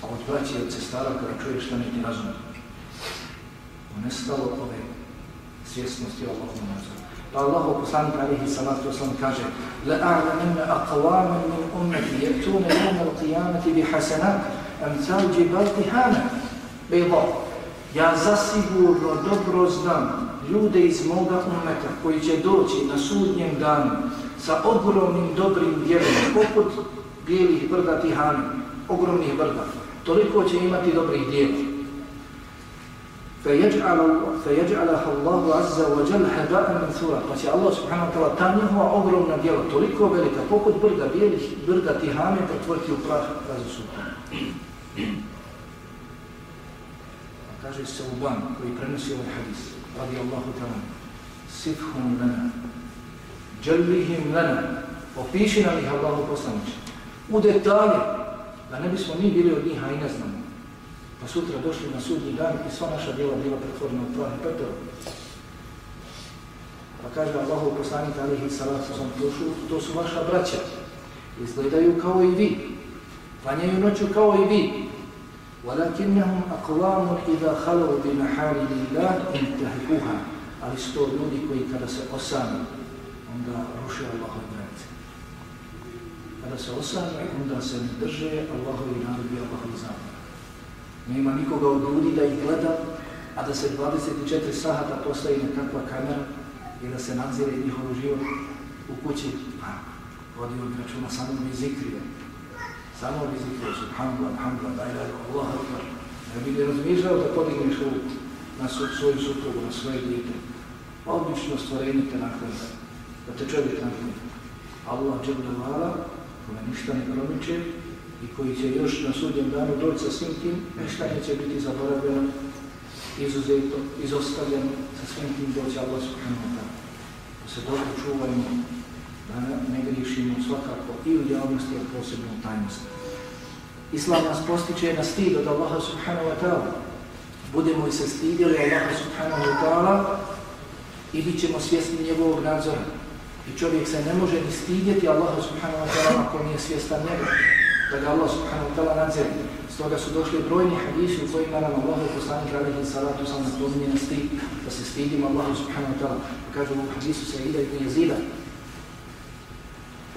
a od braći od cestara kada čuješ šta neki razum. Nestalo ove svjesnosti Allahom nadzoru. Pa Allah poslanik alihi sallam kaže لَأَعْلَمِنَّ أَقْوَامًا مِنْ أُمَّتِ يَبْتُونَ يَوْمَ الْقِيَامَةِ بِحَسَنَاتِ Amcal džibal tihana. Bejlo, ja zasigurno dobro znam ljude iz moga umeta koji će doći na sudnjem danu sa ogromnim dobrim djelima, poput bijelih brda tihana, ogromnih brda. Toliko će imati dobrih djela. فَيَجْعَلَهَا اللَّهُ عَزَّ وَجَلْ هَبَاءً مِنْ ثُورًا Pa će Allah subhanahu wa ta'ala ta njihova ogromna djela, toliko velika, poput brda, bijelih brda tihane, pretvoriti u prah Kaže se Uban koji prenosi ovaj hadis, radi Allahu ta'ala, sifhum lana, dželvihim lana, opiši nam ih Allahu poslaniče, u detalje, da ne bismo mi bili od njih, a i ne znamo. Pa sutra došli na sudnji dan i sva naša djela bila pretvorena od pravi petora. Pa kaže Allahu poslanik alihi salatu sam, to su, to su vaša braća, izgledaju kao i vi, klanjaju noću kao i vi. وَلَكِنَّهُمْ أَقْوَامٌ إِذَا خَلَوْا بِمَحَارِمِ اللَّهِ إِنْتَهِكُوهَا Ali su to ljudi koji kada se osami, onda ruše Allahove granice. Kada se osami, onda se ne drže Allahovi narodi i Allahovi zamor. Nema nikoga od ljudi da ih gleda, a da se 24 sahata postavi nekakva kamera i da se nadzire njihov život u kući. Pa, vodi od računa samo mi zikrije. Samo bi zikrio, subhanu, alhamdu, da ilaha, Allah, akbar. Ne bi ne razmišljao da podigneš ruku na svoju suprugu, na svoje djete. Odlično stvorenje te naklada, da te čovjek naklada. Allah, džebna vala, kome ništa ne promiče i koji će još na sudjem danu doći sa svim tim, ništa neće biti zaboravljeno, izuzeto, izostavljeno, sa svim tim doći Allah subhanahu wa ta'ala. Da se dobro čuvajmo, da ne grišimo svakako i u javnosti, a posebno u tajnosti. Islam nas postiče na stid od Allaha subhanahu wa ta'ala. Budemo i se stidili Allaha subhanahu wa ta'ala i bit ćemo svjesni njegovog nadzora. I čovjek se ne može ni stidjeti Allaha subhanahu wa ta'ala ako nije svjestan njega. Da ga Allah subhanahu wa ta'ala nadzeri. Stoga su došli brojni hadisi u kojima nam Allah poslanik alaihi salatu sam napominje na stid. Da se stidimo Allaha subhanahu wa ta'ala. Kažu u hadisu se ide i jezida.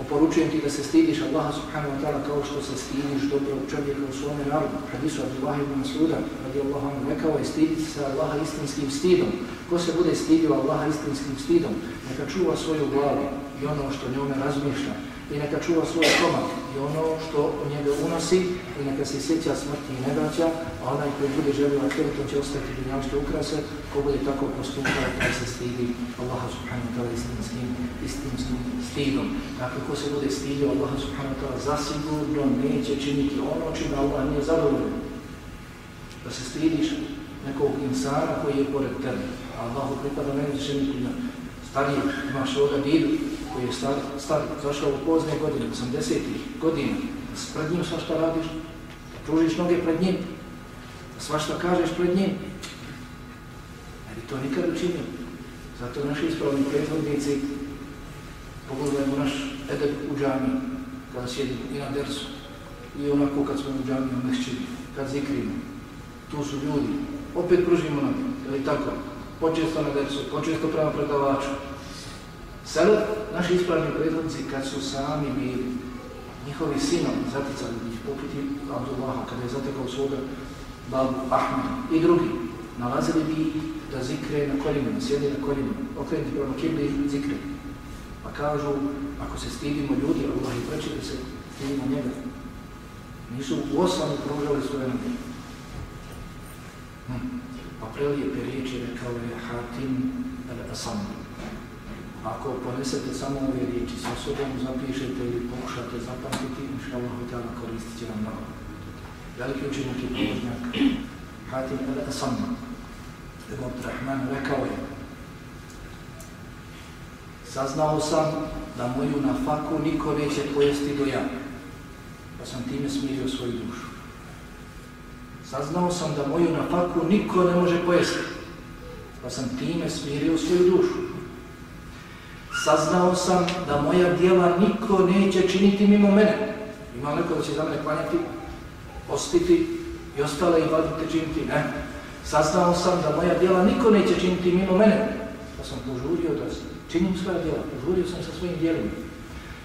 Oporučujem ti da se stidiš Allaha subhanahu wa ta'ala kao što se stidiš dobro čovjeka u svome narodu. Hadisu Abdullah ibn Masuda, radi anhu rekao je stiditi se Allaha istinskim stidom. Ko se bude stidio Allaha istinskim stidom, neka čuva svoju glavu i ono što njome razmišlja i neka čuva svoj stomak i ono što u njega unosi i neka se sjeća smrti i nedaća, a onaj koji bude želio aktivitom će ostati dunjavske ukrase, ko bude tako postupao, taj se stidi Allaha subhanahu wa ta'ala istinskim, istinskim stidom. Dakle, ko se bude stidio Allaha subhanahu wa ta'ala zasigurno neće činiti ono čime Allah nije zadovoljen. Da se stidiš nekog insana koji je pored tebe. Allahu pripada ne više nikud stariji, imaš ovoga didu, koji je star, star zašao u pozne godine, 80-ih godina, da pred njim svašta radiš, da pružiš noge pred njim, da svašta kažeš pred njim. Ne bi to nikad učinio. Zato naši ispravni prethodnici pogledajmo naš edep u džami, kada sjedimo i na dersu, i onako kad smo u džami u mešćini, kad zikrimo. Tu su ljudi, opet pružimo noge, ili tako, počesto na dersu, počesto prema predavaču, Sada naši ispravni predvodnici kad su sami bili, njihovi sinom zaticali njih popiti Abdullaha, kada je zatekao svoga babu Ahmeda i drugi, nalazili bi da zikre na koljenima, sjede na koljenima, okrenuti prema kibli i zikre. Pa kažu, ako se stidimo ljudi, Allah i preći da se stidimo njega. Nisu u osnovu pružali svoje noge. Hmm. Pa prelijepe riječi rekao je Hatim al-Asam. Ako ponesete samo ove riječi sa sobom, zapišete ili pokušate zapamtiti, inša Allah htjela koristit će vam mnogo. Veliki učinak je pomožnjak Hatim al-Asamma. Ebu Abdurrahman rekao je Saznao sam da moju nafaku niko neće pojesti do ja. Pa sam time smirio svoju dušu. Saznao sam da moju nafaku niko ne može pojesti. Pa sam time smirio svoju dušu. Saznao sam da moja djela niko neće činiti mimo mene. Ima neko da će za mene klanjati, ostiti i ostale i vadite činiti. Ne. Saznao sam da moja djela niko neće činiti mimo mene. Pa sam požurio da činim svoja dijela, Požurio sam sa svojim djelima.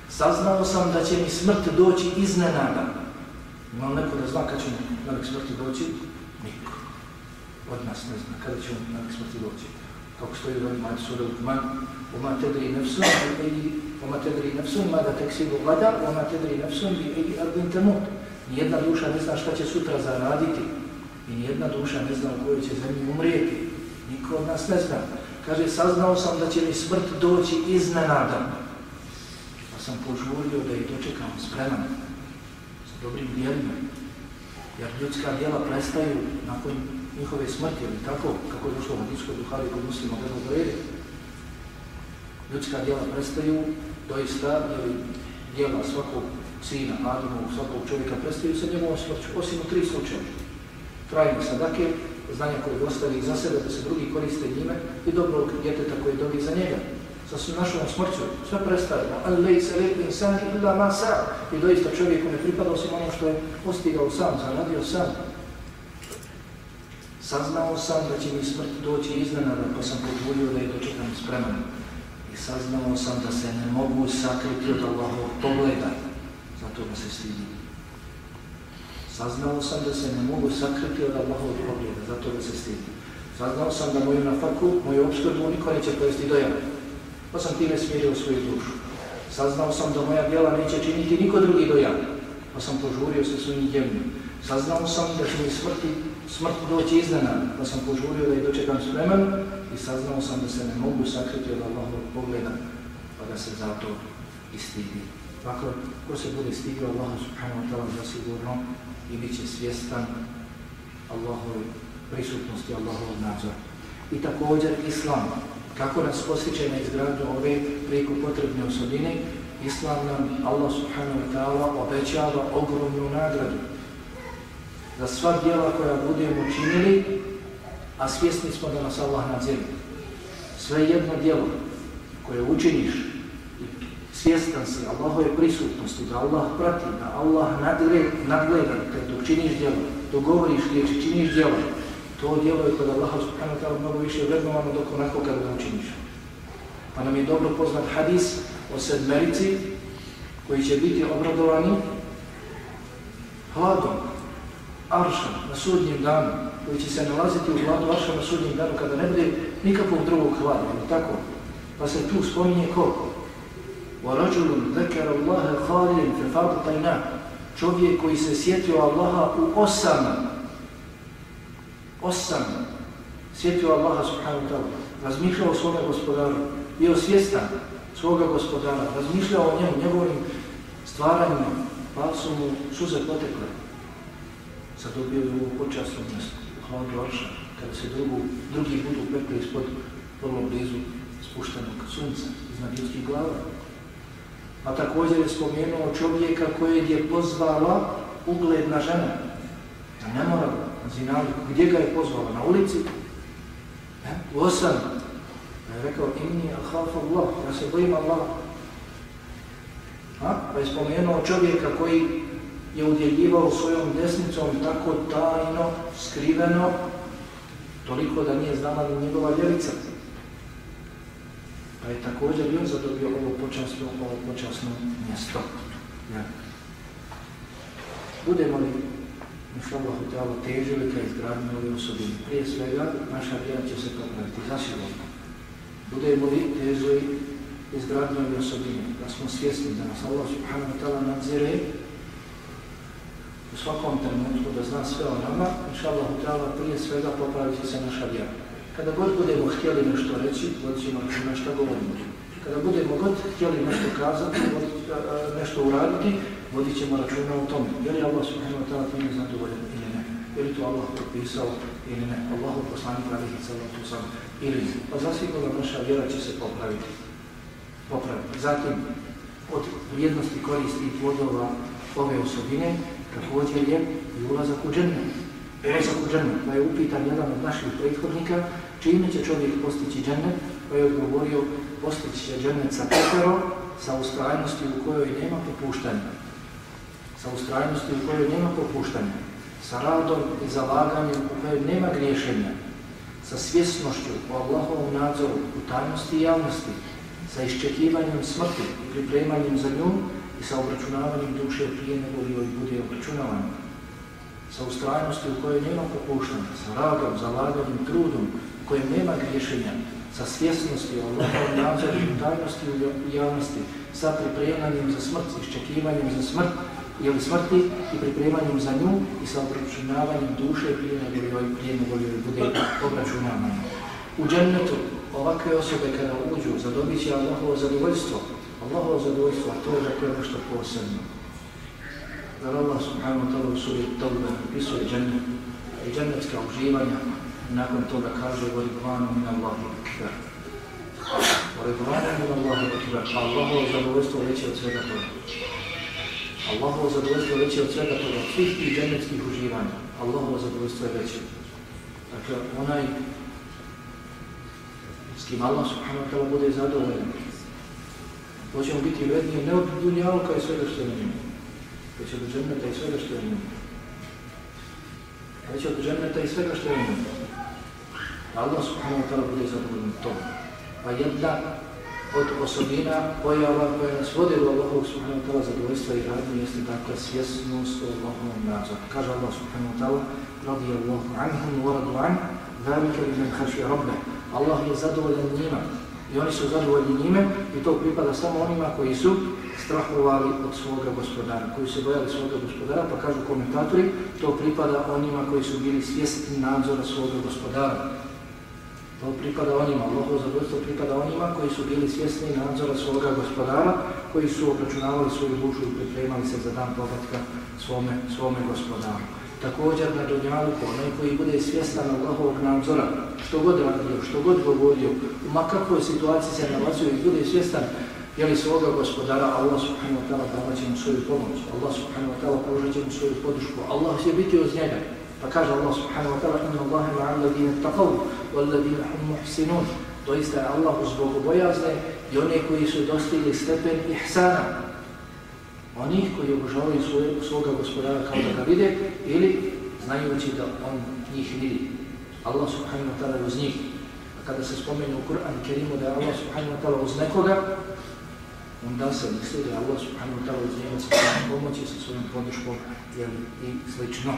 Saznao sam da će mi smrt doći iznenada. Imam neko da zna kad će mi smrti doći? Niko. Od nas ne zna kada će mi melek smrti doći. Kako stoji u ovim majti sura Ukman, وما تدري نفس بأي وما تدري نفس ماذا تكسب غدا وما تدري نفس بأي أرض تموت. Nijedna duša ne zna šta će sutra zaraditi. I nijedna duša ne zna u kojoj će zemlji umrijeti. Niko od nas ne zna. Kaže, saznao sam da će mi smrt doći iznenada. Pa sam požurio da ih dočekam spreman sa dobrim dijelima. Jer ljudska dijela prestaju nakon njihove smrti, ali tako, kako je došlo u Hadijskoj duhari kod muslima Beno Brede. Ljudska djela prestaju, doista, e, djela svakog sina, Adamu, svakog čovjeka prestaju sa njegovom smrću, osim u tri slučaje. Trajne sadake, znanja koje ostavi za sebe, da se drugi koriste njime i dobrog djeteta koje dobi za njega. Sa našom smrću sve prestaje. Ali lej se lej insan illa ma sa. I doista čovjeku ne pripada osim ono što je postigao sam, zaradio sam. Saznao sam da će mi smrt doći iznenada, pa sam potvorio da je dočekam spreman. Saznao sam da se ne mogu sakriti od Allahovog pogleda, zato da se stidim. Saznao sam da se ne mogu sakriti od Allahovog pogleda, zato da se stidim. Saznao sam da moju nafaku, moju obskrbu niko neće pojesti dojave. Pa sam time smirio svoju dušu. Saznao sam da moja djela neće činiti niko drugi dojave. Pa sam požurio sa svojim djelima. Saznao sam da će mi smrti, smrt doći iznenad, Pa sam požurio da je dočekam spreman i saznao sam da se ne mogu sakriti od Allahovog pogleda, pa da se zato istidi. Dakle, ko se bude stigio Allaha subhanahu wa ta'ala zasigurno i bit će svjestan Allahove prisutnosti, Allahovog nadzora. I također Islam, kako nas posjeća na izgradnju ove preko potrebne osobine, Islam nam Allah subhanahu wa ta'ala obećava ogromnu nagradu za sva djela koja budemo činili, a svjesni smo da nas Allah nadzira. Sve jedno djelo koje učiniš svjestan si Allahove prisutnosti, da Allah prati, da Allah nadgleda, nadgleda kad dok činiš djelo, dok govoriš riječi, činiš djelo, to djelo je kod Allaha subhanahu wa ta'ala mnogo više vrednovano dok onako kada ga učiniš. Pa nam je dobro poznat hadis o sedmerici koji će biti obradovani hladom, arša na sudnjem danu, koji će se nalaziti u hladu arša na sudnjem danu kada ne bude nikakvog drugog hlada, tako? Pa se tu spominje koliko? وَرَجُلٌ ذَكَرَ اللَّهَ خَالِيًا فَفَادُ طَيْنَا Čovjek koji se sjetio Allaha u osam, osam, sjetio Allaha subhanahu wa ta'ala, razmišljao o svome gospodaru, bio svjestan svoga gospodara, razmišljao o njemu, njegovim stvaranjima, pa su mu suze potekle. Sad dobio je ovo počasno mjesto, u hladu Arša, kada se drugu, drugi budu pekli ispod vrlo blizu spuštenog sunca, iznad ljudskih glava. A također je spomenuo čovjeka kojeg je pozvala ugledna žena. Ja ne moram na zinalu. Gdje ga je pozvala? Na ulici? Ne? U osam. Pa je rekao, inni ahaf Allah, ja se bojim Allah. A? Pa je spomenuo čovjeka koji je udjeljivao svojom desnicom tako tajno, skriveno, toliko da nije znala ni njegova ljevica. Pa je također i on zadobio ovo počasno, ovo počasno mjesto. Ja. Budemo li, inša Allah, težili ka izgradnju ove osobine. Prije svega, naša vjera će se popraviti, zasigurno. Budemo li težili izgradnju ove osobine, da smo svjesni da nas Allah subhanahu wa ta'ala nadzire u svakom trenutku da zna sve o nama, inša Allah, prije svega popravit će se naša vjera. Kada god budemo htjeli nešto reći, vodit ćemo nešto govorimo. Kada budemo god htjeli nešto kazati, nešto uraditi, vodit ćemo računa o tome. Je li Allah subhanahu wa ta'ala time zadovoljen ili ne? Je li to Allah propisao ili ne? Allahu poslanik alihi salatu sam ili ne? Pa zasigurno naša vjera će se popraviti. popraviti. Zatim, od vrijednosti koristi i plodova ove osobine, također je i ulazak u džennet. Ulazak u džennet, pa je upitan jedan od naših prethodnika, čime će čovjek postići džennet, pa je odgovorio, postići će džennet sa peperom, sa ustrajnosti u kojoj nema popuštanja. Sa ustrajnosti u kojoj nema popuštanja. Sa radom i zalaganjem u kojoj nema griješenja. Sa svjesnošću o Allahovom nadzoru u tajnosti i javnosti. Sa iščekivanjem smrti i pripremanjem za nju i sa obračunavanjem duše prije nego li joj bude obračunavanje. Sa ustrajnosti u kojoj nema popuštanja. Sa radom, zalaganjem, trudom u kojem nema griješenja sa svjesnosti o Allahovom nadzoru i tajnosti u javnosti, sa pripremanjem za smrt, iščekivanjem za smrt, ili smrti i pripremanjem za nju i sa obračunavanjem duše prije nego li prije nego li bude obračunavanje. U džennetu ovakve osobe kada uđu zadobit će Allahovo zadovoljstvo, Allahovo zadovoljstvo, a to je dakle nešto posebno. Zar Allah subhanahu wa ta'la u suri Tawbe napisuje džennet i džennetska uživanja nakon toga kaže o min Allahi akbar. O min Allahi akbar. Pa Allahovo zadovoljstvo veće od svega toga. Allahovo zadovoljstvo veće od svega toga. Svih tih džennetskih uživanja. Allahovo zadovoljstvo je veće. Dakle, onaj s kim Allah subhanahu wa ta'la bude zadovoljen. Hoćemo biti vredniji ne od dunjalka i svega što je na njemu. Već od dženeta i svega što je na njemu. Već od dženeta i svega što je na njemu. Allah subhanahu wa ta'ala bude zadovoljno to. Pa jedna od osobina pojava koja nas vodi u Allahu subhanahu wa ta'ala zadovoljstva i radnje jeste dakle svjesnost o Allahovom nadzoru. Kaže Allah subhanahu wa ta'ala radi Allahu anhum wa radu an dhalika li men haši rabbe. Allah je zadovoljan njima i oni su zadovoljni njime i to pripada samo onima koji su strahovali od svoga gospodara, koji se bojali svoga gospodara, pa kažu komentatori, to pripada onima koji su bili svjesni nadzora svoga gospodara. To pripada onima, Allaho zadovoljstvo pripada onima koji su bili svjesni nadzora svoga gospodara, koji su obračunavali svoju dušu i pripremali se za dan povratka svome, svome gospodaru. Također na Dunjaluku, onaj koji bude svjestan Allahovog nadzora, što god radio, što god govorio, u makakvoj situaciji se nalazio i bude svjestan je li svoga gospodara, Allah subhanahu wa ta'ala davat će mu svoju pomoć, Allah subhanahu wa ta'ala položit će mu svoju podušku, Allah će biti uz njega, Pa kaže Allah subhanahu wa ta'ala inna Allahe ma'an ladine taqavu, wal ladine hum muhsinun. To je Allah uz bogobojazne i one koji su dostigli stepen ihsana. Onih koji obožavaju svoj, svoga gospodara kao da ga vide ili znajući da on njih vidi. Allah subhanahu wa ta'ala uz njih. A kada se spomenu u Kur'an Kerimu da je Allah subhanahu wa ta'ala uz nekoga, onda se misli da je Allah subhanahu wa ta'ala uz njega sa svojom pomoći, sa svojom podrškom i slično.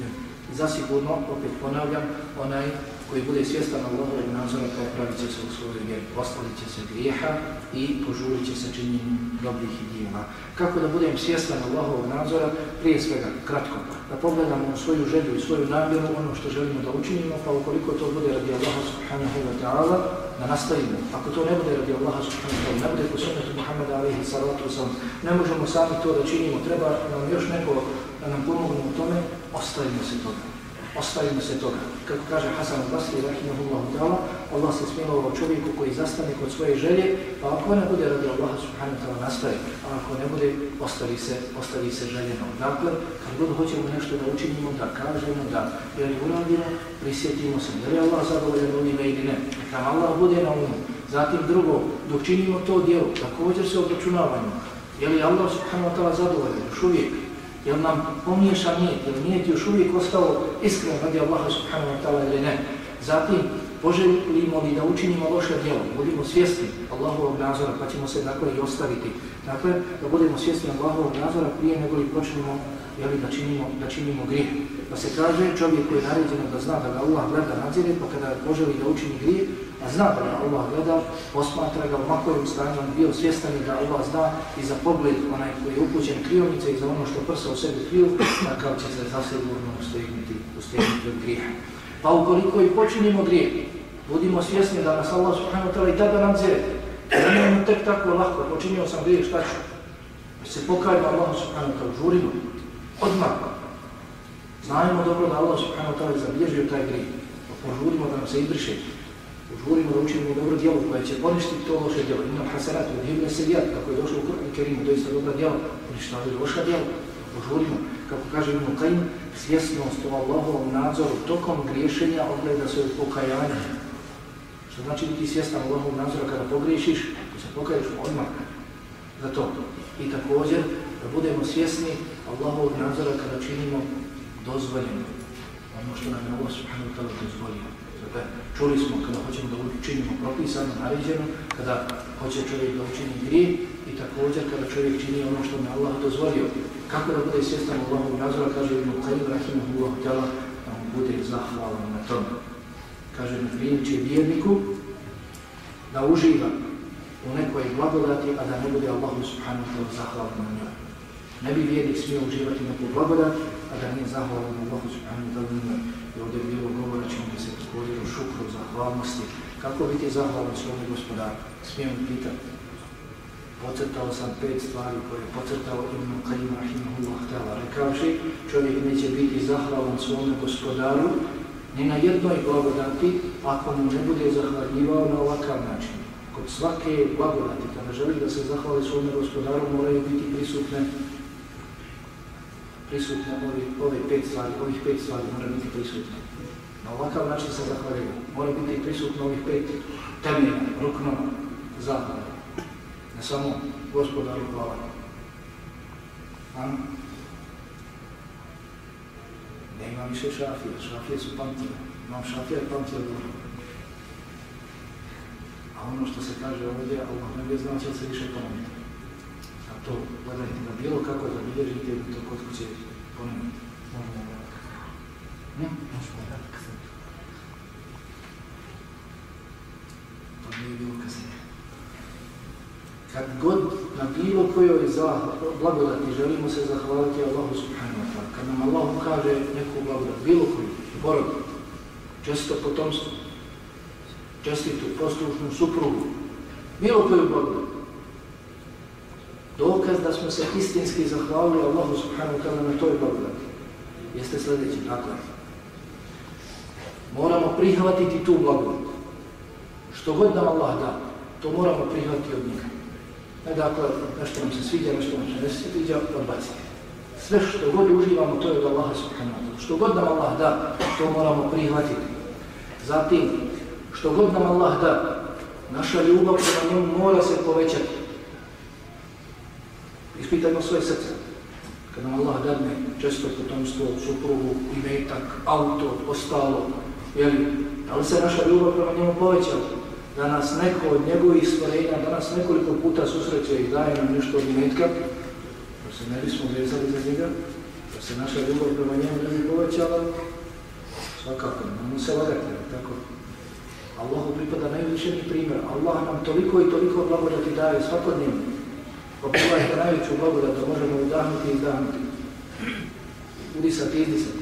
Jel. zasigurno, opet ponavljam, onaj koji bude svjestan Allahovog nadzora popravit će se u svojoj vjeri, ostavit će se grijeha i požurit će se činjenjem dobrih dijela. Kako da budem svjestan Allahovog nadzora? Prije svega, kratko, da pogledamo svoju želju i svoju namjeru, ono što želimo da učinimo, pa ukoliko to bude radi Allaha subhanahu wa ta'ala, da nastavimo. Ako to ne bude radi Allaha subhanahu wa ta'ala, ne bude po sunnetu Muhammeda alihi salatu sam, ne možemo sami to da činimo, treba nam još neko da nam pomogne u tome, ostavimo se toga. Ostavimo se toga. Kako kaže Hasan al-Basri, rahimahullahu ta'ala, Allah se smilovao čovjeku koji zastane kod svoje želje, pa ako ne bude radi Allaha subhanahu ta'ala nastavi, a ako ne bude, ostavi se, ostavi se željeno. Dakle, kad god hoćemo nešto da učinimo, da kažemo, da je li uradimo, prisjetimo se, je li Allah zadovoljan onime ili ne. Neka Allah bude na umu. Zatim drugo, dok činimo to djelo, također se obračunavamo. Je li Allah subhanahu ta'ala zadovoljan, Još uvijek, Jel nam pomiješa nijet, jel nijet još uvijek ostao iskren radi Allaha subhanahu wa ta'ala ili ne. Zatim, poželimo li da učinimo loše djelo, budimo svjesni Allahovog nazora, pa ćemo se dakle i ostaviti. Dakle, da budemo svjesni Allahovog nazora prije nego li počnemo jeli, da činimo, da činimo grije. Pa se kaže čovjek koji je naređeno da zna da ga Allah gleda nadzire, pa kada poželi da učini grije, a zna da ga Allah gleda, posmatra ga u makovim on bio svjestan da Allah zna i za pogled onaj koji je upućen kriomice i za ono što prsa u sebi kriju, takav će se zasigurno ustegnuti, ustegnuti od grijeha. Pa ukoliko i počinimo grije, budimo svjesni da nas Allah subhanahu wa ta'ala i tada nadzire. Ne tek tako lahko, počinio sam grijeh, šta ću? Se pokajmo Allah subhanahu wa ta'ala, žurimo, odmah. Znajmo dobro da Allah subhanahu wa ta'ala zabilježio taj grije. Pa požurimo da nam se izbriše žurimo da učinimo dobro djelo koje će poništiti to loše djelo. Imam hasenat od se djelo, kako je došlo u Kur'an Kerim, doista dobra djelo, poništavaju loša djela. Požurimo, kako kaže Ibn Qaim, svjesnost o Allahovom nadzoru tokom griješenja ogleda se u pokajanju. Što znači biti svjestan Allahovom nadzora kada pogriješiš, kada se pokaješ odmah za to. I također da budemo svjesni Allahovog nadzora kada činimo dozvoljeno. Ono što nam je Allah subhanahu wa ta'ala dozvolio. Dakle, čuli smo kada hoćemo da učinimo propisano, naređeno, kada hoće čovjek da učini grije i također kada čovjek čini ono što mu Allah dozvolio. Kako da bude svjestan Allahovog nadzora, kaže Ibn Qayyim Rahimahullah ta'ala, da mu bude zahvalan na tom. Kaže Ibn Qayyim će vjerniku da uživa u nekoj blagodati, a da ne bude Allahu subhanahu wa ta'ala zahvalan na njoj. Ne bi vjernik smio uživati neku blagodat, a da nije zahvalan Allahu subhanahu wa ta'ala. I ovdje je bilo govora ćemo se također šukru zahvalnosti. Kako biti zahvalan svome gospodaru? Smijem pitati. Pocrtao sam pet stvari koje je pocrtao Ibn Qayyim rahimahullah ta'ala. Rekavši, čovjek neće biti zahvalan svome gospodaru ni na jednoj blagodati ako mu ne bude zahvaljivao na ovakav način. Kod svake blagodati, kada želi da se zahvali svome gospodaru, moraju biti prisutne prisutne ove, ove pet stvari, ovih pet stvari mora biti prisutne. Na ovakav način se zahvaljuje. Mora biti prisutno ovih pet temelja, ruknova, zahvala. Ne samo gospodaru hvala. Ne ima više šafija, šafije su pamtile. Imam šafija i pamtile dobro. A ono što se kaže ovdje, Allah ne bi znao će se više ponoviti to, gledajte, da bilo kako zabilježite to kod kuće ponoviti. Možemo hm? da nije bilo kazne. Kad god na bilo kojoj blagodati želimo se zahvaliti Allahu subhanahu wa ta'ala, kad nam Allah ukaže neku blagodat, bilo koju, borod, često potomstvo, čestitu, poslušnu suprugu, bilo koju blagodat, dokaz da smo se istinski zahvalili Allahu subhanahu wa ta'ala na toj blagodati. Jeste sljedeći, dakle. Moramo prihvatiti tu blagodat. Što god nam Allah da, to moramo prihvatiti od njega. Ne dakle, nešto nam se sviđa, nešto nam se ne sviđa, odbaciti. Sve što god uživamo, to je od Allaha subhanahu wa ta'ala. Što god nam Allah da, to moramo prihvatiti. Zatim, što god nam Allah da, naša ljubav prema njemu mora se povećati. Ispitajmo svoje srce. Kad nam Allah dadne često potomstvo, suprugu, imetak, auto, ostalo, jeli, da li se naša ljubav prema njemu povećala? Da nas neko od njegovih stvorenja, da nas nekoliko puta susreće i daje nam nešto od imetka, da se ne bismo vezali za njega, da se naša ljubav prema njemu ne bi povećala, svakako, nemamo se lagati, tako. Allahu pripada najvišeni primjer. Allah nam toliko i toliko blagodati daje svakodnevno. Pa pogledajte najveću blagodat da možemo udahnuti i izdahnuti. Udisati i izdisati.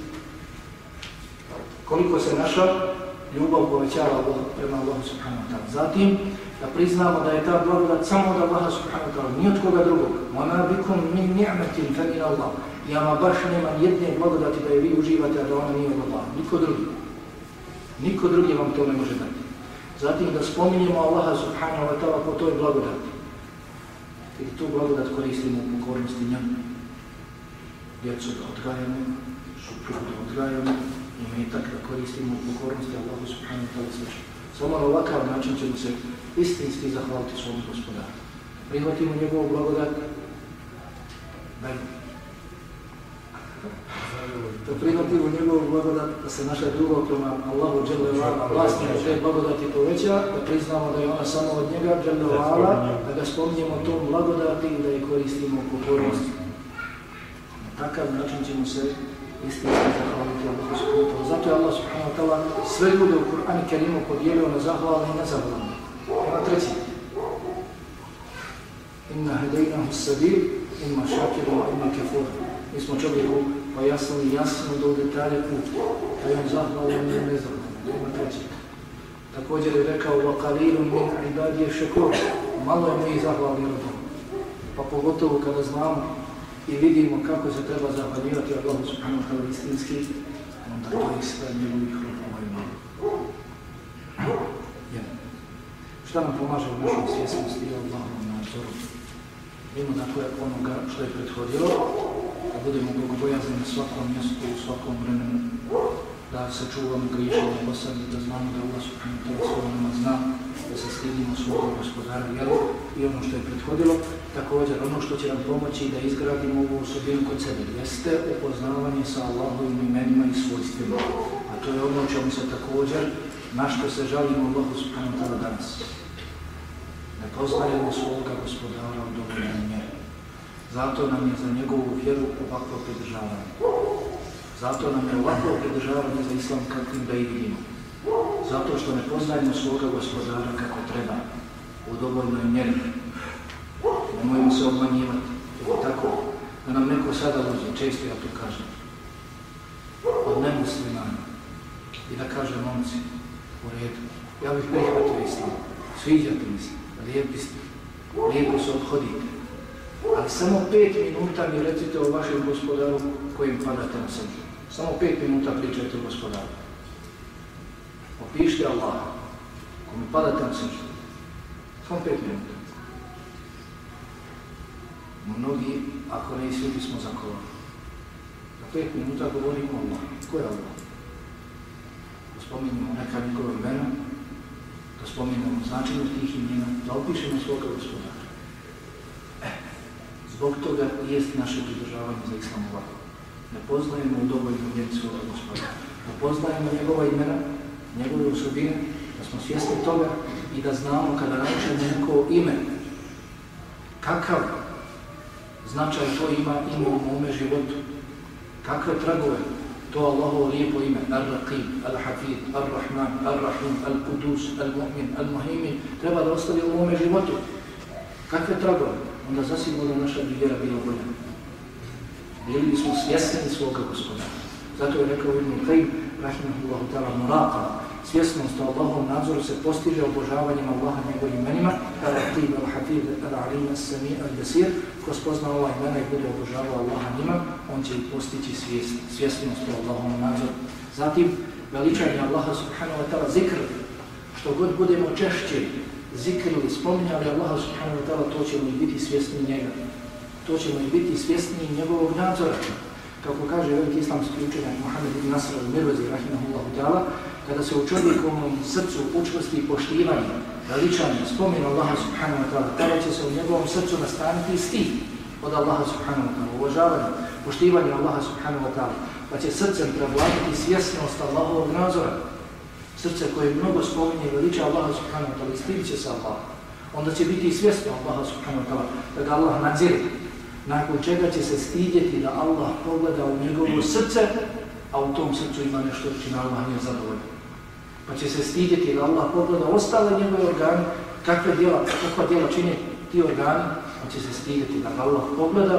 Koliko se naša ljubav povećava prema Allahu subhanahu wa ta'ala. Zatim, da priznamo da je ta blagodat samo od Allaha subhanahu wa ta'ala, ni od koga drugog. Ona bikum min ni'metin fa min Allah. I ama baš nema jedne blagodati da je vi uživate, a da ona nije od Allah. Niko drugi. Niko drugi vam to ne može dati. Zatim da spominjemo Allaha subhanahu wa ta'ala po toj blagodati i tu blagodat koristimo u pokornosti njemu. Djecu da odgajamo, suprugu da odgajamo, i metak da koristimo u pokornosti Allahu subhanahu wa ta'ala sveća. Samo na ovakav način ćemo se istinski zahvaliti svom gospodaru. Prihvatimo njegovu blagodat, daj da primotimo njegovu blagodat, da se naša ljubav prema Allahu dželle vala, vlasnika te blagodati poveća, da priznamo da je ona samo od njega dželle vala, da ga spominjemo tom blagodati i da je koristimo u pokornosti. Na takav način ćemo se istinski zahvaliti Allahu subhanahu wa ta'ala. Zato je Allah subhanahu wa ta'ala sve ljude u Kur'anu Kerimu podijelio na zahvalne i nezahvalne. Ima treći. Inna hedejnahu sabil, ima šakiru, ima kefur. Mi smo čovjeku pojasnili jasno do detalje put. Da je on zahvalan i nezahvalan. Ima treći. Također je rekao وَقَلِيلٌ مِنْ عِبَادِيَ شَكُرُ Malo je mojih zahvalni rodom. Pa pogotovo kada znamo i vidimo kako se treba zahvaljivati Allahu subhanahu wa ta'ala istinski, onda to je sve njegovih rodova i malo. Ja. Šta nam pomaže u našoj svjesnosti i Allahom nadzoru? Mimo dakle onoga što je prethodilo, da budemo bogobojazni na svakom mjestu, u svakom vremenu, da se čuvamo griješenja po da znamo da Allah subhanahu wa ta'ala svoj nama zna, da se stidimo svog gospodara vjeru i ono što je prethodilo, također ono što će nam pomoći da izgradimo ovu osobinu kod sebe, jeste upoznavanje sa Allahovim imenima i svojstvima. A to je ono čemu se također, na što se žalimo Allahu subhanahu wa ta'ala danas. Ne poznajemo svoga gospodara u dovoljnoj mjeri. Zato nam je za njegovu vjeru ovakvo pridržavanje. Zato nam je ovakvo pridržavanje za islam kakvim da i vidimo. Zato što ne poznajemo svoga gospodara kako treba u dovoljnoj mjeri. Nemojmo se obmanjivati. Evo tako, da nam neko sada uđe, često ja to kažem, od nemuslimana i da kaže momci, u redu, ja bih prihvatio islam, sviđate mi se, lijepi ste, lijepo se obhodite, ali samo pet minuta mi recite o vašem gospodaru kojim padate na srđu. Samo pet minuta pričajte o gospodaru. Opišite Allah, ko mi padate na srđu. Samo pet minuta. Mnogi, ako ne svi, bismo za kolor. Za pet minuta govorimo Allah. Ko je Allah? Da spominjemo neka njegove imena, da spominjamo značinu tih imena, da opišemo svoga gospodara. E, zbog toga jest naše pridržavanje za islam ovako. Ne poznajemo u dovoljnom mjeri svoga gospodara. Ne poznajemo njegova imena, njegove osobine, da smo svjesni toga i da znamo kada naučemo neko ime, kakav značaj to ima ime u mome životu, kakve tragove to Allahovo lijepo ime, Ar-Raqib, Al-Hafid, Ar-Rahman, Ar-Rahim, Al-Qudus, Al-Mu'min, Al-Muhimin, treba da ostavi u mome životu. Kakve tragove? Onda zasigurno naša bi vjera bila bolja. Bili smo svjesni svoga gospoda. Zato je rekao Ibn Qayyim, rahimahullahu ta'ala, muraqaba, svjesnost o Allahom nadzoru se postiže obožavanjem Allaha njegovim imenima, Al-Raqib, Al-Hafid, Al-Alim, Al-Sami, Al-Basir, ko spozna ova imena i bude obožavao Allaha njima, on će i postići svijest, svjesnost o Allahom nadzoru. Zatim, veličanje Allaha subhanahu wa ta'ala zikr, što god budemo češće zikrili, spominjali Allaha subhanahu wa ta'ala, to ćemo i biti svjesni njega. To ćemo i biti svjesni njegovog nadzora. Kako kaže veliki islamski učenjak Muhammed ibn Nasr al-Mirvazi, rahimahullahu ta'ala, kada se u čovjekovom srcu učvrsti poštivanje, veličanje, spomin Allaha subhanahu wa ta'ala, tada će se u njegovom srcu nastaniti stih od Allaha subhanahu wa ta'ala, uvažavanje, poštivanje Allaha subhanahu wa ta'ala, pa će srcem prevladiti svjesnost Allahovog nazora, srce koje mnogo spominje i veliča Allaha subhanahu wa ta'ala, istivit će se Allah, onda će biti svjesno Allaha subhanahu wa ta'ala, da ga Allah nadziri, nakon čega će se stidjeti da Allah pogleda u njegovo srce, a u tom srcu ima nešto čime Allah nije zadovoljno. Pa će se stidjeti da Allah pogleda ostale njegove organe, kakve djela, kakva djela čini ti organi, on će se stidjeti da Allah pogleda,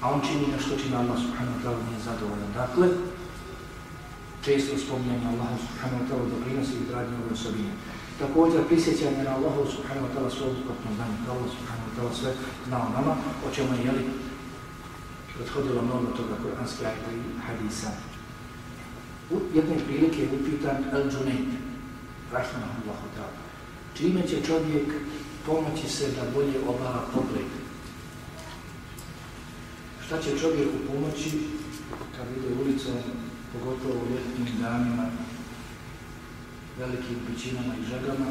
a on čini nešto čime Allah subhanahu wa ta'ala nije zadovoljan. Dakle, često spominjanje Allah subhanahu wa ta'ala doprinosi i gradnje ove osobine. Također prisjećanje na Allah subhanahu wa ta'ala svoj odplatno znanje, da Allah subhanahu to sve znao nama, o čemu je jeli prethodilo mnogo toga kuranske ajde i hadisa. U jednoj prilike je upitan El Džunayd, rahimahullahu ta'ala, čime će čovjek pomoći se da bolje obara pogled? Šta će čovjeku pomoći kad ide ulicom, pogotovo u ljetnim danima, velikim pićinama i žagama,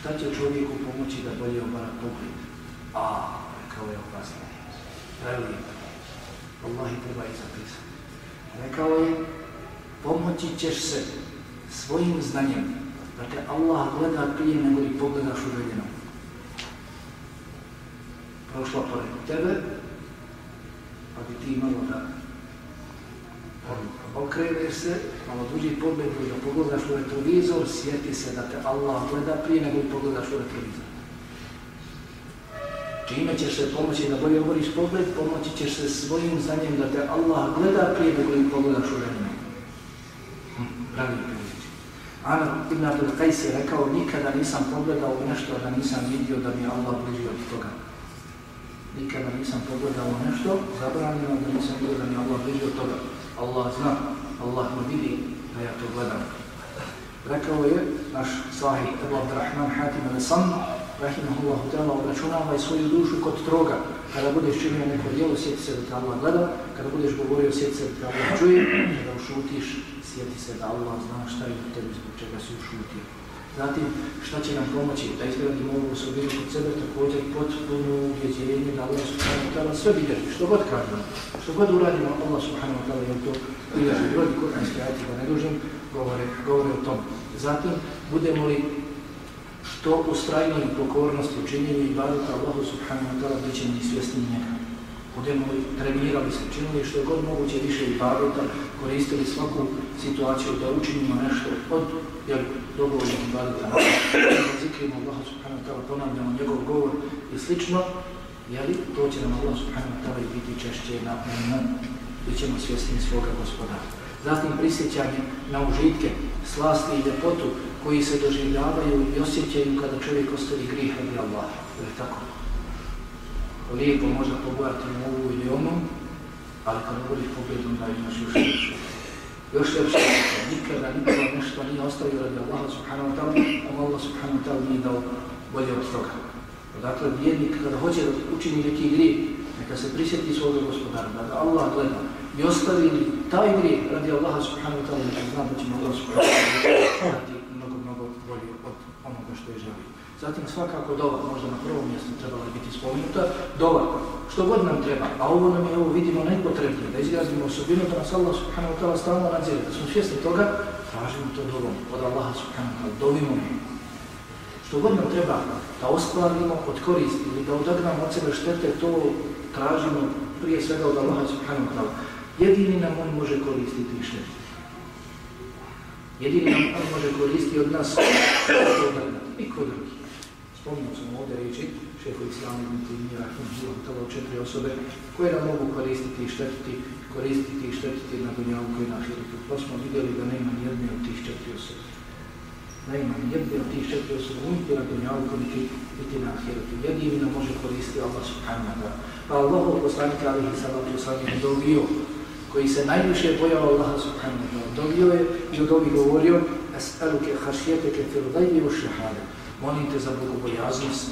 šta će čovjeku pomoći da bolje obara pogled? A, rekao je opasno, prelijepo. Allah treba i zapisati. Rekao je, pomoći ćeš se svojim znanjem, da te Allah gleda prije nego li pogledaš u željenu. Prošla pored tebe, pa bi ti imalo da okrene se, malo duži pogled da pogledaš u retrovizor, sjeti se da te Allah gleda prije nego pogledaš u retrovizor. Čime ćeš se pomoći da bolje oboriš pogled, pomoći ćeš se svojim znanjem da te Allah gleda prije nego li pogledaš u retrovizor. Pravi priliči. Ana ibn Abdul Qais je rekao, nikada nisam pogledao nešto da nisam vidio da mi Allah bliži od toga. Nikada nisam pogledao nešto zabranjeno da nisam vidio da mi Allah bliži od toga. Allah zna, Allah me vidi da ja to gledam. Rekao je naš sahih Ebu Abdurrahman Hatim al-Sam, rahimahullahu ta'ala, obračunavaj svoju dušu kod troga. Kada budeš činio neko djelo, sjeti se da te Allah gleda. Kada budeš govorio, sjeti se da te Allah čuje. Kada ušutiš, sjeti se da Allah zna šta je u tebi, zbog čega si ušutio. Zatim, šta će nam pomoći da izgradimo ovu osobinu kod sebe, također potpuno ubjeđenje da Allah subhanahu wa ta'ala sve vidjeti, što god kažemo, što god uradimo, Allah subhanahu wa ta'ala je to vidjeti. Brodi kuranski ajati, da ne dužim, govore, govore o tom. Zatim, budemo li što ustrajnoj pokornosti u i badata Allahu subhanahu wa ta'ala bit ćemo i svjesni njega. Budemo li trenirali se, činili što je god moguće više i badata, koristili svaku situaciju da učinimo nešto od jer dogovornih badata da zikrimo Allahu subhanahu wa ta'ala, ponavljamo njegov govor i slično, jeli, to će nam Allah subhanahu wa ta'ala biti češće na umom, bit ćemo svjesni svoga gospodara. Zatim prisjećanje na užitke, slasti i ljepotu koji se doživljavaju i osjećaju kada čovjek ostavi grih radi Allah. To je tako. Lijepo možda pogledati na ovu ili onu, ali kada vodiš pogledom da imaš još više. Još ljepše, nikada nikada nešto nije ostavio radi Allaha subhanahu wa ta'ala, a Allah subhanahu wa ta'ala nije dao bolje od toga. Dakle, vjernik kada hoće da učini neki grih, neka se prisjeti svoga gospodara, da ga Allah gleda i ostavi li taj grih radi Allaha subhanahu wa ta'ala, neka zna da će Allah subhanahu wa ta'ala što je želio. Zatim svakako dova, možda na prvom mjestu trebala biti spomenuta, dova, što god nam treba, a ovo nam je, ovo vidimo, najpotrebnije, da izgrazimo osobinu, da nas Allah subhanahu wa ta'ala stalno nadzire, da smo svjesni toga, tražimo to dovom od Allaha subhanahu wa ta'ala, dovimo mi. Što god nam treba da ostvarimo od koristi ili da odagnamo od sebe štete, to tražimo prije svega od Allaha subhanahu wa ta'ala. Jedini nam on može koristiti i štete. Jedini nam on može koristiti od nas niko drugi. drugih. Spominjamo sam ovdje reći šefu islamu ibn Tijmira, tamo četiri osobe koje nam mogu koristiti i štetiti, koristiti i štetiti na dunjavku i na ahiretu. To smo vidjeli da nema nijedne od tih četiri osobe. Nema nijedne od tih četiri osobe uniti na dunjavku niti, niti na ahiretu. Jedini nam može koristiti Allah subhanahu wa ta'ala. Pa Allah od poslanika alihi salatu sallam je dovio koji se najviše bojao Allaha subhanahu wa ta'ala. Je i od ovih govorio As'aluke hašijeteke fil gajbi u šehade. Molim te za bogobojaznost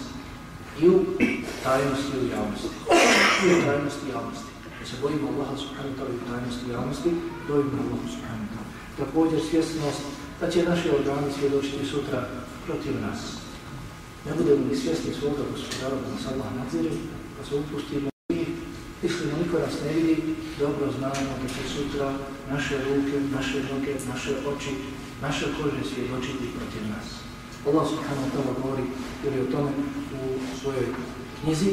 i u tajnosti i u javnosti. I u tajnosti i javnosti. Da se bojimo Allaha subhanahu wa ta'ala i u tajnosti i javnosti, dojimo Allaha subhanahu wa ta'ala. Također svjesnost da će naše organi svjedočiti sutra protiv nas. Ne budemo ni svjesni svoga gospodara da nas Allah nadzire, da se upustimo Mislimo, niko nas ne vidi, dobro znamo da će sutra naše ruke, naše noge, naše oči, naše kože svjedočiti protiv nas. Allah subhanahu wa ta'ala govori ili o tome u svojoj knjizi,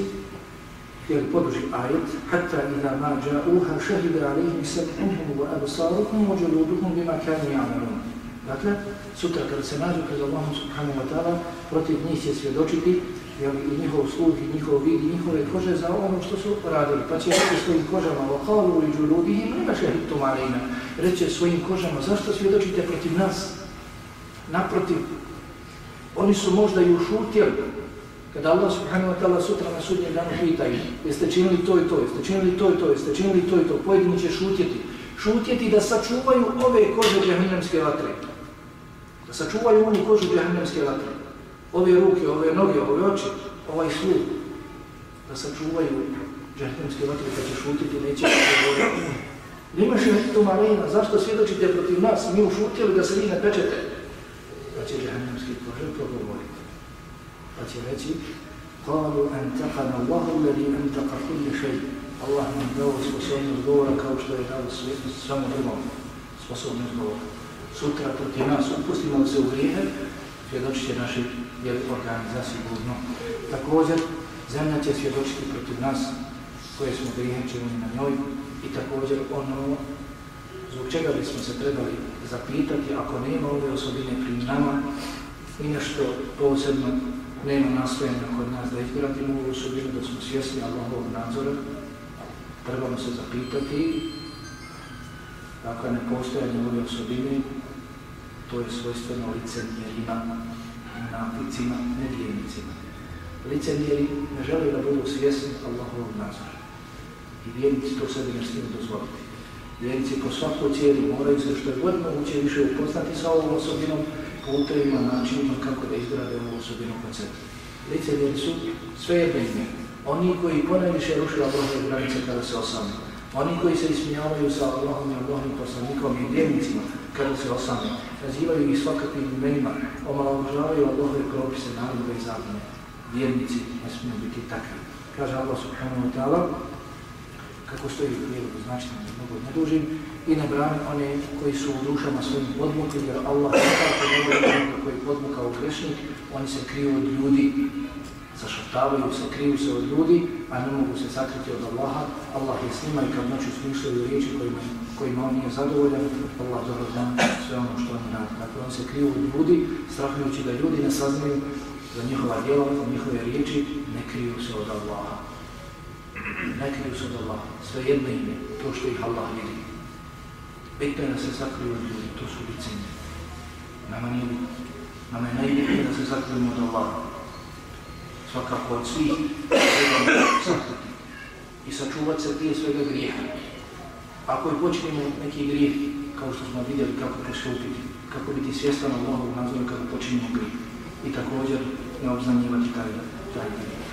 jer poduži ajet, hatta idha ma ja'uha šahide alihim seb'uhum wa absaruhum wa juluduhum bima kanu ya'malun. Dakle, sutra kada se nađu pred Allahom subhanahu wa ta'ala, protiv njih će svjedočiti jel, i njihov sluh, i njihov vid, i njihove kože za ono što su radili. Pa će reći svojim kožama, lokalu i ljudi, i nema še hitom reće svojim kožama, zašto svjedočite protiv nas? Naprotiv, oni su možda i ušutjeli, kada Allah subhanahu wa ta'ala sutra na sudnjem danu pita jeste činili to i to, jeste činili to i to, jeste činili to i to, pojedini će šutjeti. Šutjeti da sačuvaju ove kože džahminamske vatre. Da sačuvaju oni kožu džahminamske vatre ove ruke, ove noge, ove oči, ovaj sluh, da sačuvaju džahnemske vatre, kad će šutiti, neće govoriti. Nimaš je to marina, zašto svjedočite protiv nas, mi ušutili da se vi ne pečete? Pa će džahnemski kože progovoriti. Pa će reći, قالوا أنتقنا الله الذي أنتق كل شيء Allah nam dao sposobnost govora kao što je dao svijetu samo drvom sposobnost govora. Sutra protiv nas upustimo se u grijehe, svjedočit će naši jeli organi zasigurno. Također, zemlja će svjedočiti protiv nas koje smo grijehenčeni na njoj i također ono zbog čega bismo se trebali zapitati ako nema ove osobine pri nama i nešto posebno nema nastojanja kod nas da izgradimo ovu osobinu, da smo svjesni Allahovog nadzora, trebamo se zapitati dakle ne postojanje ove osobine, to je svojstveno licemjerima, naficima, nevjernicima. Licemjeri ne žele da budu svjesni Allahovog nazora. I vjernici to sebi ne smiju dozvoliti. Vjernici po svakoj cijeli moraju se što je god moguće više upoznati sa ovom osobinom, putevima, načinima kako da izgrade ovu osobinu kod sebe. Licemjeri su sve jedne. Oni koji ponajviše rušila Allahove granice kada se osamljaju Oni koji se ismijavaju sa Allahom i Allahom poslanikom i vjernicima kada se osame. Nazivaju ih svakakvim imenima. Omaložavaju Allahove propise, narodove i zakone. Vjernici ne smiju biti takvi. Kaže Allah subhanahu wa ta'ala kako stoji u prijevodu, znači da mnogo ne dužim, i ne brani one koji su u dušama svojim podmukli, jer Allah tako dobro koji podmuka u grešnik, oni se kriju od ljudi, zašrtavaju se, kriju se od ljudi, a ne mogu se sakriti od Allaha. Allah je s njima i kad noću smišljaju riječi kojima, kojima on nije zadovoljan, Allah dobro zna sve ono što oni radi. Dakle, on se kriju od ljudi, strahujući da ljudi ne saznaju za njihova djela, za njihove riječi, ne kriju se od Allaha ne kriju se od Allaha. sve jedno ime, to što ih Allah vidi. Bitno je da se sakriju od ljudi, to su licine. Nama nije bitno. Nama je najbitnije da se sakrijemo od Allaha. Svakako od svih trebamo sakriti i sačuvati se prije svega grijeha. Ako je počinimo neki grijeh, kao što smo vidjeli kako postupiti, kako biti svjestan Allahog nadzora kada počinimo grijeh i također ne obznanjivati taj, taj grijeh.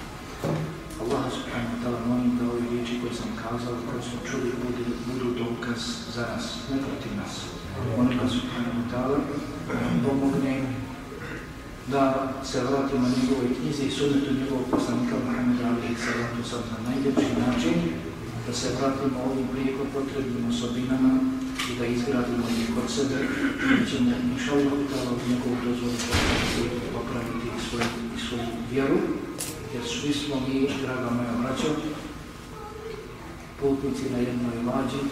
Allah subhanahu wa ta'ala molim da ove riječi koje sam kazao, koje smo čuli, budu, budu dokaz za nas, ne protiv nas. Molim ga subhanahu wa ta'ala pomogne da se vratimo njegove knjize i sunnetu njegovog poslanika Muhammeda alihi sallatu sad na najljepši način, da se vratimo ovim prijeko potrebnim osobinama i da izgradimo njih kod sebe, da ćemo inša Allah ta'ala od njegovog dozvoru popraviti svoju, svoju vjeru jer svi smo mi, draga moja braćo, putnici na jednoj lađi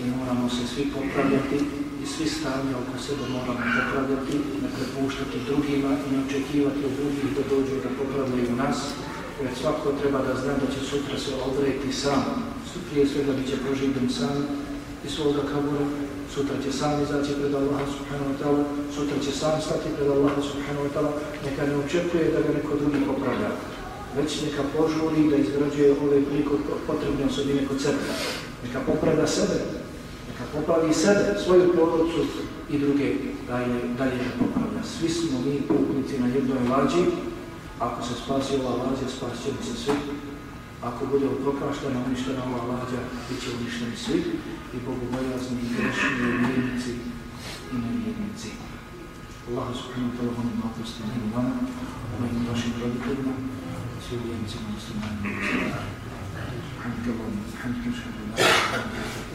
i moramo se svi popravljati i svi stanje oko sebe moramo popravljati, ne prepuštati drugima i ne očekivati od drugih da dođu da popravljaju nas, jer svako treba da zna da će sutra se odrejiti sam, prije svega bit će proživljen sam i svoga kabura, sutra će sam izaći pred Allaha subhanahu wa ta'ala, sutra će sam stati pred Allaha subhanahu wa ta'ala, neka ne očekuje da ga neko drugi popravlja već neka požuri da izgrađuje ove priko potrebne osobine kod sebe. Neka popravda sebe, da popravi sebe, svoju porodcu i druge da je, dalje je popravlja. Svi smo mi putnici na jednoj lađi, ako se spasi ova lađa, spasit ćemo se svi. Ako bude upropraštena, uništena ova lađa, bit će uništeni svi i Bogu bojazni i grešni i mirnici i nevjernici. Allah subhanahu wa ta'ala molim oprosti njim vama, mojim vašim roditeljima, svi uvijenicima i muslimanima. Hvala. Hvala. Hvala. Hvala. Hvala. Hvala. Hvala. Hvala.